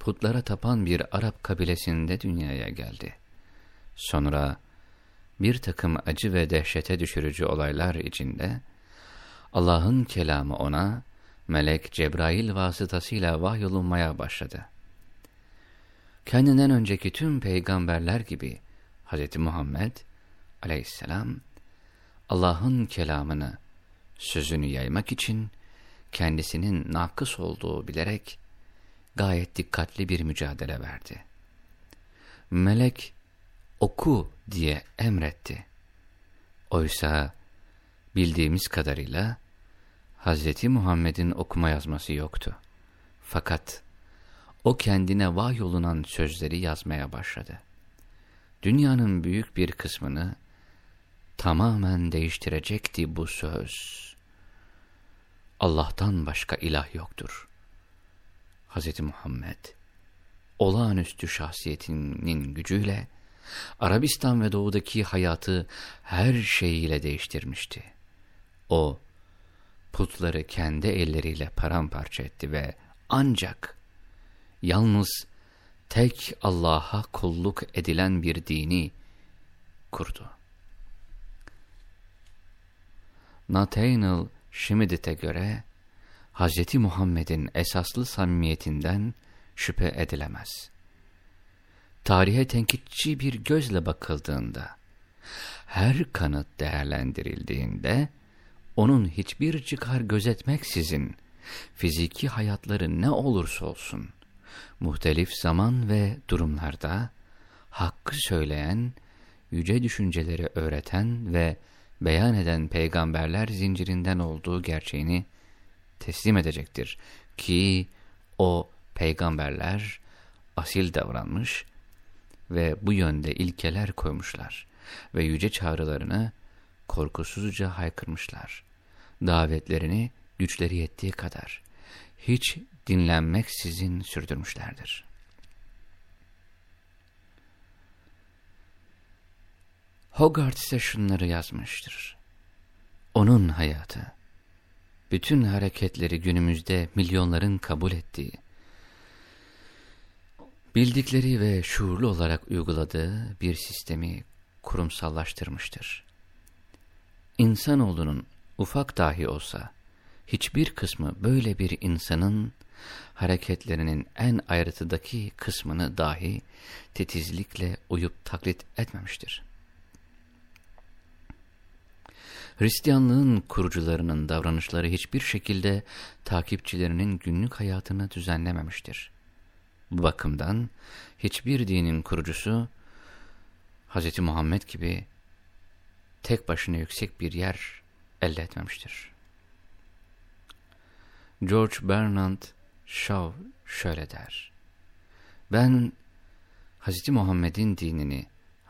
putlara tapan bir Arap kabilesinde dünyaya geldi. Sonra bir takım acı ve dehşete düşürücü olaylar içinde Allah'ın kelamı ona melek Cebrail vasıtasıyla vahyolunmaya başladı. Kendinden önceki tüm peygamberler gibi Hz. Muhammed aleyhisselam Allah'ın kelamını, sözünü yaymak için kendisinin nakıs olduğu bilerek gayet dikkatli bir mücadele verdi. Melek oku diye emretti. Oysa bildiğimiz kadarıyla Hz. Muhammed'in okuma yazması yoktu. Fakat o kendine vahyolunan sözleri yazmaya başladı. Dünyanın büyük bir kısmını tamamen değiştirecekti bu söz. Allah'tan başka ilah yoktur. Hz. Muhammed, olağanüstü şahsiyetinin gücüyle, Arabistan ve doğudaki hayatı her şeyiyle değiştirmişti. O, putları kendi elleriyle paramparça etti ve ancak, yalnız tek Allah'a kulluk edilen bir dini kurdu. Nathaniel Schmidt'e göre Hz. Muhammed'in esaslı samimiyetinden şüphe edilemez. Tarihe tenkitçi bir gözle bakıldığında, her kanıt değerlendirildiğinde, onun hiçbir çıkar gözetmeksizin, fiziki hayatları ne olursa olsun, muhtelif zaman ve durumlarda, hakkı söyleyen, yüce düşünceleri öğreten ve beyan eden peygamberler zincirinden olduğu gerçeğini teslim edecektir. Ki o peygamberler asil davranmış ve bu yönde ilkeler koymuşlar ve yüce çağrılarını korkusuzca haykırmışlar. Davetlerini güçleri yettiği kadar hiç dinlenmeksizin sürdürmüşlerdir. Hogarth ise şunları yazmıştır. Onun hayatı, bütün hareketleri günümüzde milyonların kabul ettiği, bildikleri ve şuurlu olarak uyguladığı bir sistemi kurumsallaştırmıştır. İnsanoğlunun ufak dahi olsa, hiçbir kısmı böyle bir insanın hareketlerinin en ayrıntıdaki kısmını dahi titizlikle uyup taklit etmemiştir. Hristiyanlığın kurucularının davranışları hiçbir şekilde takipçilerinin günlük hayatını düzenlememiştir. Bu bakımdan hiçbir dinin kurucusu Hz. Muhammed gibi tek başına yüksek bir yer elde etmemiştir. George Bernard Shaw şöyle der. Ben Hz. Muhammed'in dinini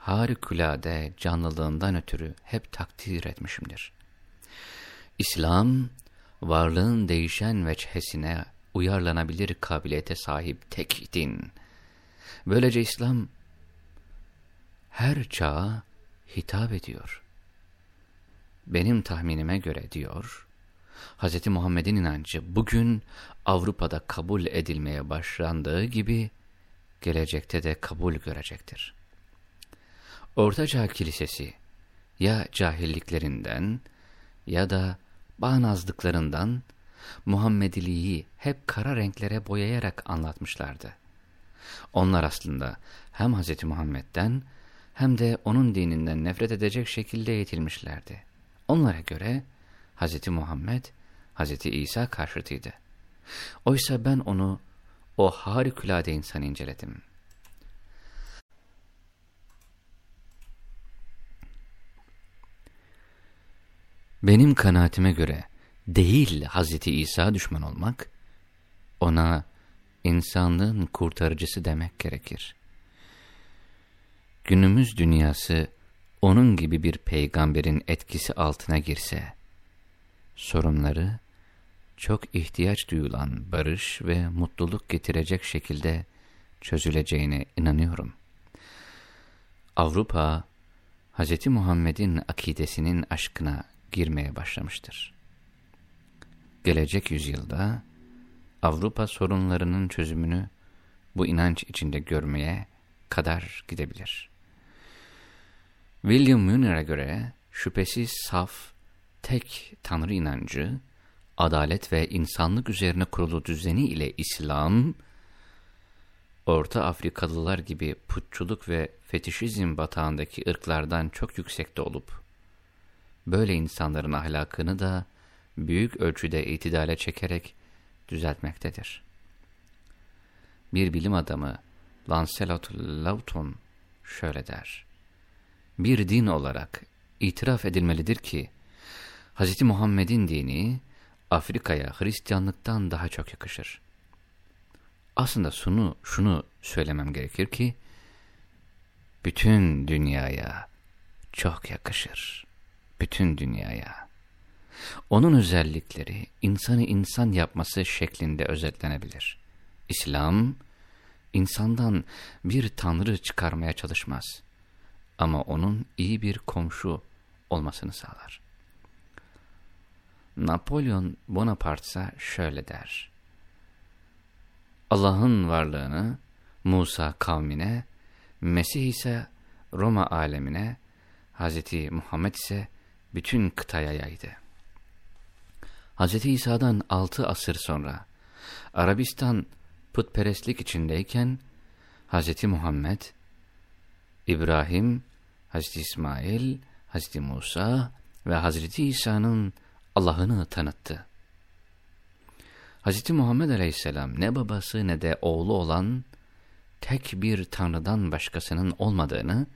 harikulade canlılığından ötürü hep takdir etmişimdir. İslam, varlığın değişen veçhesine uyarlanabilir kabiliyete sahip tek din. Böylece İslam, her çağa hitap ediyor. Benim tahminime göre diyor, Hz. Muhammed'in inancı bugün Avrupa'da kabul edilmeye başlandığı gibi, gelecekte de kabul görecektir. Ortaçağ Kilisesi ya cahilliklerinden ya da bağnazlıklarından Muhammediliği hep kara renklere boyayarak anlatmışlardı. Onlar aslında hem Hz. Muhammed'den hem de onun dininden nefret edecek şekilde eğitilmişlerdi. Onlara göre Hz. Muhammed, Hz. İsa karşıtıydı. Oysa ben onu o harikulade insan inceledim. Benim kanaatime göre değil Hazreti İsa düşman olmak, ona insanlığın kurtarıcısı demek gerekir. Günümüz dünyası onun gibi bir peygamberin etkisi altına girse, sorunları çok ihtiyaç duyulan barış ve mutluluk getirecek şekilde çözüleceğine inanıyorum. Avrupa, Hz. Muhammed'in akidesinin aşkına girmeye başlamıştır. Gelecek yüzyılda Avrupa sorunlarının çözümünü bu inanç içinde görmeye kadar gidebilir. William Münner'e göre şüphesiz saf, tek tanrı inancı, adalet ve insanlık üzerine kurulu düzeni ile İslam, Orta Afrikalılar gibi putçuluk ve fetişizm batağındaki ırklardan çok yüksekte olup, böyle insanların ahlakını da büyük ölçüde itidale çekerek düzeltmektedir. Bir bilim adamı Lancelot Lawton şöyle der. Bir din olarak itiraf edilmelidir ki, Hz. Muhammed'in dini Afrika'ya Hristiyanlıktan daha çok yakışır. Aslında şunu, şunu söylemem gerekir ki, bütün dünyaya çok yakışır. Bütün dünyaya. Onun özellikleri insanı insan yapması şeklinde özetlenebilir. İslam, insandan bir tanrı çıkarmaya çalışmaz. Ama onun iyi bir komşu olmasını sağlar. Napolyon Bonaparte ise şöyle der. Allah'ın varlığını Musa kavmine, Mesih ise Roma alemine, Hz. Muhammed ise bütün kıtaya yaydı. Hz. İsa'dan altı asır sonra Arabistan putperestlik içindeyken Hz. Muhammed, İbrahim, Hz. İsmail, Hz. Musa ve Hz. İsa'nın Allah'ını tanıttı. Hz. Muhammed Aleyhisselam ne babası ne de oğlu olan tek bir tanrıdan başkasının olmadığını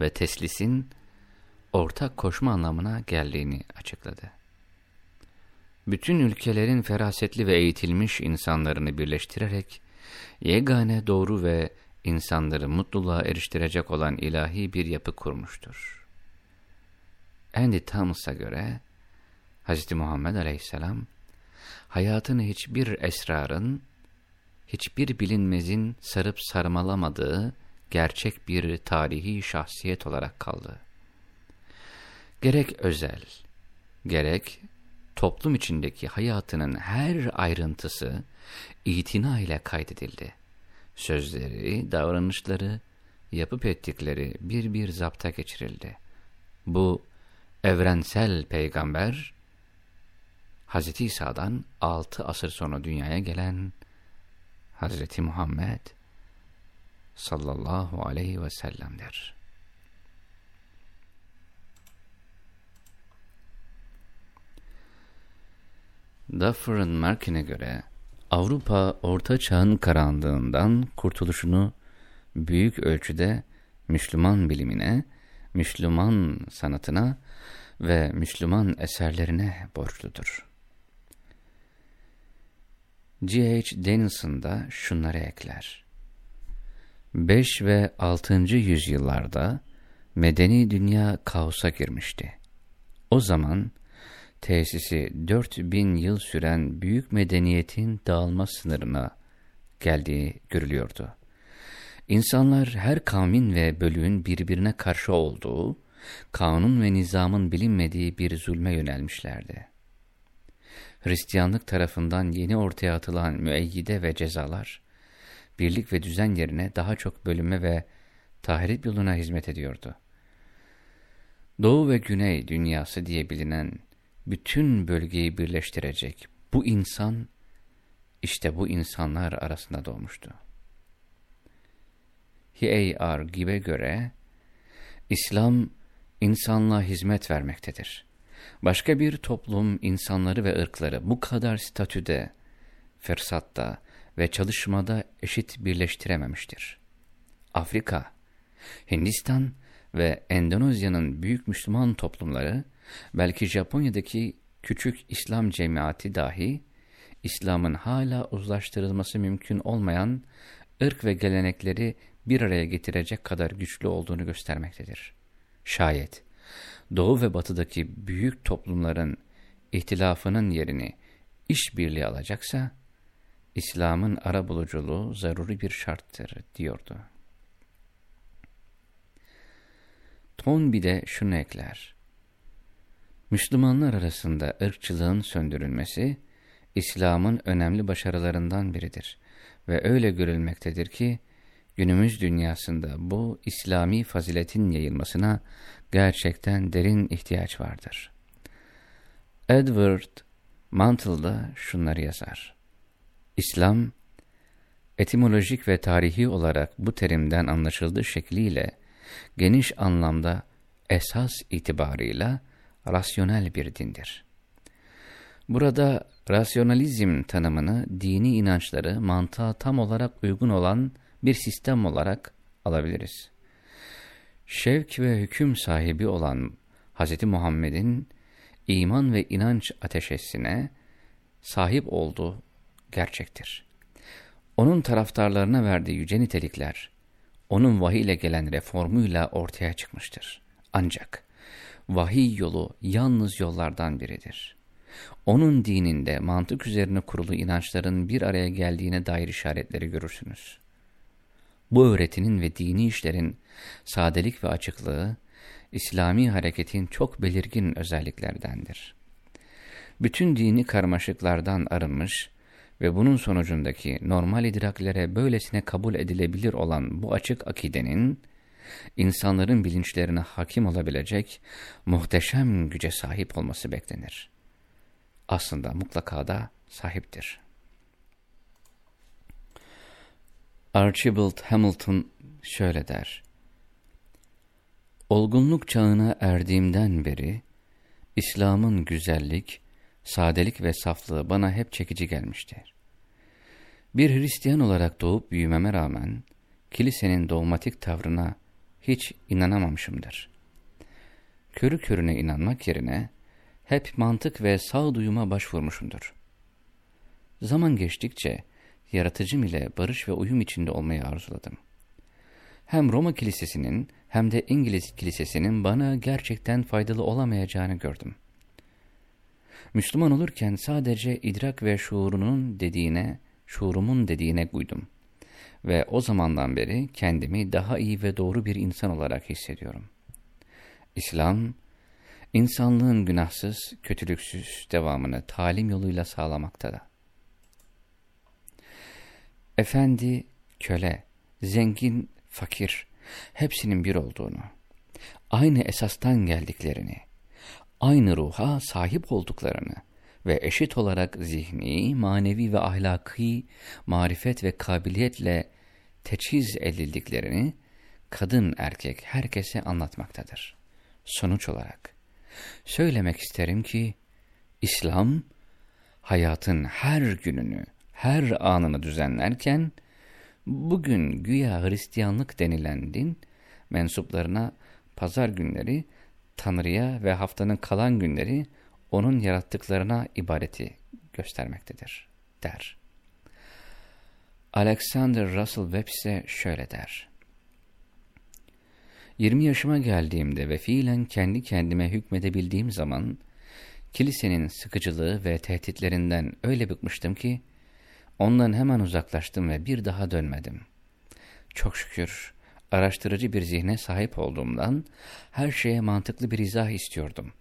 ve teslisin ortak koşma anlamına geldiğini açıkladı. Bütün ülkelerin ferasetli ve eğitilmiş insanlarını birleştirerek yegane doğru ve insanları mutluluğa eriştirecek olan ilahi bir yapı kurmuştur. Andy Thomas'a göre Hz. Muhammed Aleyhisselam hayatını hiçbir esrarın, hiçbir bilinmezin sarıp sarmalamadığı gerçek bir tarihi şahsiyet olarak kaldı. Gerek özel, gerek toplum içindeki hayatının her ayrıntısı itina ile kaydedildi. Sözleri, davranışları, yapıp ettikleri bir bir zapta geçirildi. Bu evrensel peygamber, Hz. İsa'dan altı asır sonra dünyaya gelen Hz. Muhammed sallallahu aleyhi ve sellem'dir. Dufferin Markin'e göre Avrupa Orta Çağ'ın karanlığından kurtuluşunu büyük ölçüde Müslüman bilimine, Müslüman sanatına ve Müslüman eserlerine borçludur. G.H. Denison da şunları ekler. 5 ve 6. yüzyıllarda medeni dünya kaosa girmişti. O zaman tesisi 4000 yıl süren büyük medeniyetin dağılma sınırına geldiği görülüyordu. İnsanlar her kavmin ve bölüğün birbirine karşı olduğu, kanun ve nizamın bilinmediği bir zulme yönelmişlerdi. Hristiyanlık tarafından yeni ortaya atılan müeyyide ve cezalar, birlik ve düzen yerine daha çok bölünme ve tahrip yoluna hizmet ediyordu. Doğu ve Güney dünyası diye bilinen bütün bölgeyi birleştirecek bu insan, işte bu insanlar arasında doğmuştu. H.A.R. Gibb'e göre, İslam, insanlığa hizmet vermektedir. Başka bir toplum insanları ve ırkları bu kadar statüde, fırsatta ve çalışmada eşit birleştirememiştir. Afrika, Hindistan ve Endonezya'nın büyük Müslüman toplumları, belki Japonya'daki küçük İslam cemaati dahi, İslam'ın hala uzlaştırılması mümkün olmayan ırk ve gelenekleri bir araya getirecek kadar güçlü olduğunu göstermektedir. Şayet Doğu ve Batı'daki büyük toplumların ihtilafının yerini işbirliği alacaksa, İslam'ın ara buluculuğu zaruri bir şarttır diyordu. Tonbi de şunu ekler. Müslümanlar arasında ırkçılığın söndürülmesi, İslam'ın önemli başarılarından biridir. Ve öyle görülmektedir ki, günümüz dünyasında bu İslami faziletin yayılmasına gerçekten derin ihtiyaç vardır. Edward Mantle da şunları yazar. İslam, etimolojik ve tarihi olarak bu terimden anlaşıldığı şekliyle geniş anlamda esas itibarıyla rasyonel bir dindir. Burada rasyonalizm tanımını dini inançları mantığa tam olarak uygun olan bir sistem olarak alabiliriz. Şevk ve hüküm sahibi olan Hz. Muhammed'in iman ve inanç ateşesine sahip olduğu gerçektir. Onun taraftarlarına verdiği yüce nitelikler, onun vahiy ile gelen reformuyla ortaya çıkmıştır. Ancak vahiy yolu yalnız yollardan biridir. Onun dininde mantık üzerine kurulu inançların bir araya geldiğine dair işaretleri görürsünüz. Bu öğretinin ve dini işlerin sadelik ve açıklığı, İslami hareketin çok belirgin özelliklerdendir. Bütün dini karmaşıklardan arınmış ve bunun sonucundaki normal idraklere böylesine kabul edilebilir olan bu açık akidenin, insanların bilinçlerine hakim olabilecek muhteşem güce sahip olması beklenir. Aslında mutlaka da sahiptir. Archibald Hamilton şöyle der. Olgunluk çağına erdiğimden beri, İslam'ın güzellik, sadelik ve saflığı bana hep çekici gelmiştir. Bir Hristiyan olarak doğup büyümeme rağmen, kilisenin dogmatik tavrına hiç inanamamışımdır. Körü körüne inanmak yerine, hep mantık ve sağduyuma başvurmuşumdur. Zaman geçtikçe, yaratıcım ile barış ve uyum içinde olmayı arzuladım. Hem Roma Kilisesi'nin hem de İngiliz Kilisesi'nin bana gerçekten faydalı olamayacağını gördüm. Müslüman olurken sadece idrak ve şuurunun dediğine, şuurumun dediğine uydum. Ve o zamandan beri kendimi daha iyi ve doğru bir insan olarak hissediyorum. İslam, insanlığın günahsız, kötülüksüz devamını talim yoluyla sağlamaktadır. Efendi, köle, zengin, fakir, hepsinin bir olduğunu, aynı esastan geldiklerini, aynı ruha sahip olduklarını ve eşit olarak zihni, manevi ve ahlaki marifet ve kabiliyetle teçhiz edildiklerini kadın erkek herkese anlatmaktadır. Sonuç olarak söylemek isterim ki İslam hayatın her gününü, her anını düzenlerken bugün güya Hristiyanlık denilen din mensuplarına pazar günleri Tanrı'ya ve haftanın kalan günleri onun yarattıklarına ibadeti göstermektedir, der. Alexander Russell Webb ise şöyle der. 20 yaşıma geldiğimde ve fiilen kendi kendime hükmedebildiğim zaman, kilisenin sıkıcılığı ve tehditlerinden öyle bıkmıştım ki, ondan hemen uzaklaştım ve bir daha dönmedim. Çok şükür, araştırıcı bir zihne sahip olduğumdan, her şeye mantıklı bir izah istiyordum.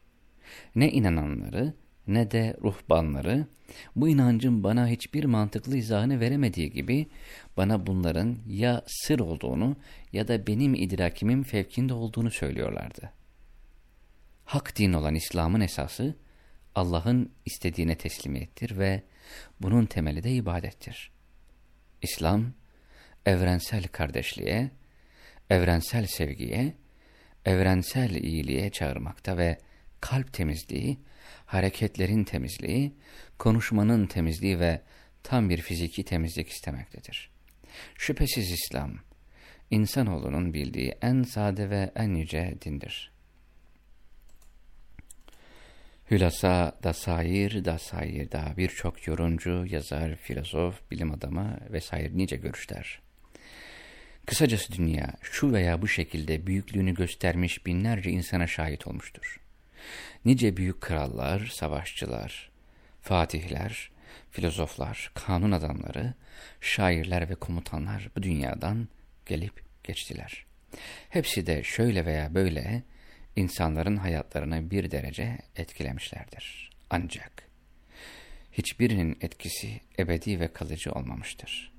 Ne inananları, ne de ruhbanları, bu inancın bana hiçbir mantıklı izahını veremediği gibi, bana bunların ya sır olduğunu ya da benim idrakimin fevkinde olduğunu söylüyorlardı. Hak din olan İslam'ın esası, Allah'ın istediğine teslimiyettir ve bunun temeli de ibadettir. İslam, evrensel kardeşliğe, evrensel sevgiye, evrensel iyiliğe çağırmakta ve kalp temizliği, hareketlerin temizliği, konuşmanın temizliği ve tam bir fiziki temizlik istemektedir. Şüphesiz İslam, insanoğlunun bildiği en sade ve en yüce dindir. Hülasa da sair da sair da birçok yorumcu, yazar, filozof, bilim adamı vesaire nice görüşler. Kısacası dünya şu veya bu şekilde büyüklüğünü göstermiş binlerce insana şahit olmuştur. Nice büyük krallar, savaşçılar, fatihler, filozoflar, kanun adamları, şairler ve komutanlar bu dünyadan gelip geçtiler. Hepsi de şöyle veya böyle insanların hayatlarını bir derece etkilemişlerdir. Ancak hiçbirinin etkisi ebedi ve kalıcı olmamıştır.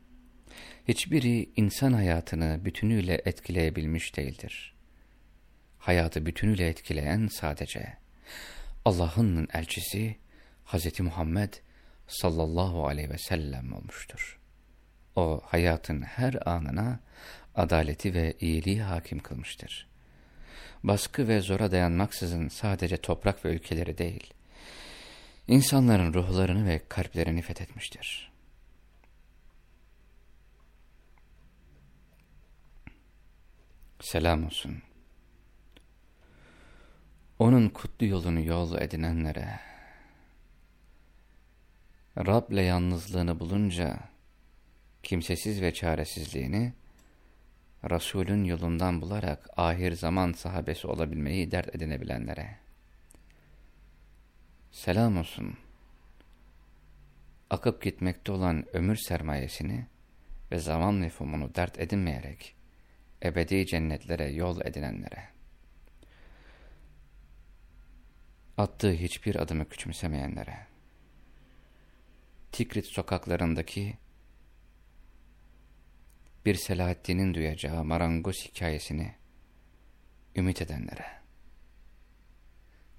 hiçbiri insan hayatını bütünüyle etkileyebilmiş değildir. Hayatı bütünüyle etkileyen sadece Allah'ın elçisi Hz. Muhammed sallallahu aleyhi ve sellem olmuştur. O hayatın her anına adaleti ve iyiliği hakim kılmıştır. Baskı ve zora dayanmaksızın sadece toprak ve ülkeleri değil, insanların ruhlarını ve kalplerini fethetmiştir. Selam olsun. Onun kutlu yolunu yol edinenlere, Rab'le yalnızlığını bulunca, kimsesiz ve çaresizliğini, Resulün yolundan bularak ahir zaman sahabesi olabilmeyi dert edinebilenlere, selam olsun. Akıp gitmekte olan ömür sermayesini ve zaman mefhumunu dert edinmeyerek, ebedi cennetlere yol edinenlere, attığı hiçbir adımı küçümsemeyenlere, Tikrit sokaklarındaki bir Selahaddin'in duyacağı marangoz hikayesini ümit edenlere,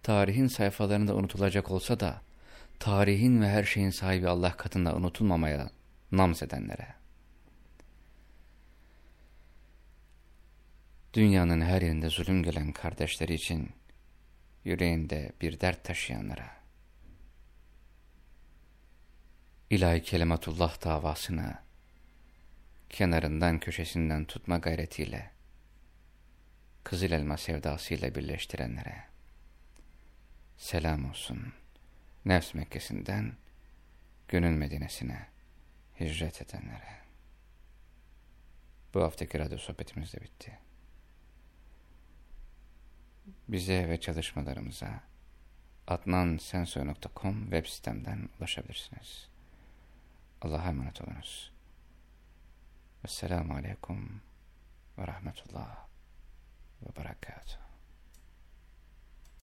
tarihin sayfalarında unutulacak olsa da, tarihin ve her şeyin sahibi Allah katında unutulmamaya namz edenlere, dünyanın her yerinde zulüm gelen kardeşleri için yüreğinde bir dert taşıyanlara, ilahi kelimatullah davasına kenarından köşesinden tutma gayretiyle kızıl elma sevdasıyla birleştirenlere selam olsun. Nefs Mekkesi'nden gönül Medine'sine hicret edenlere. Bu haftaki radyo sohbetimiz de bitti. Bize ve çalışmalarımıza adnansensoy.com web sitemden ulaşabilirsiniz. Allah'a emanet olunuz. Vesselamu Aleyküm ve Rahmetullah ve Berekatuhu.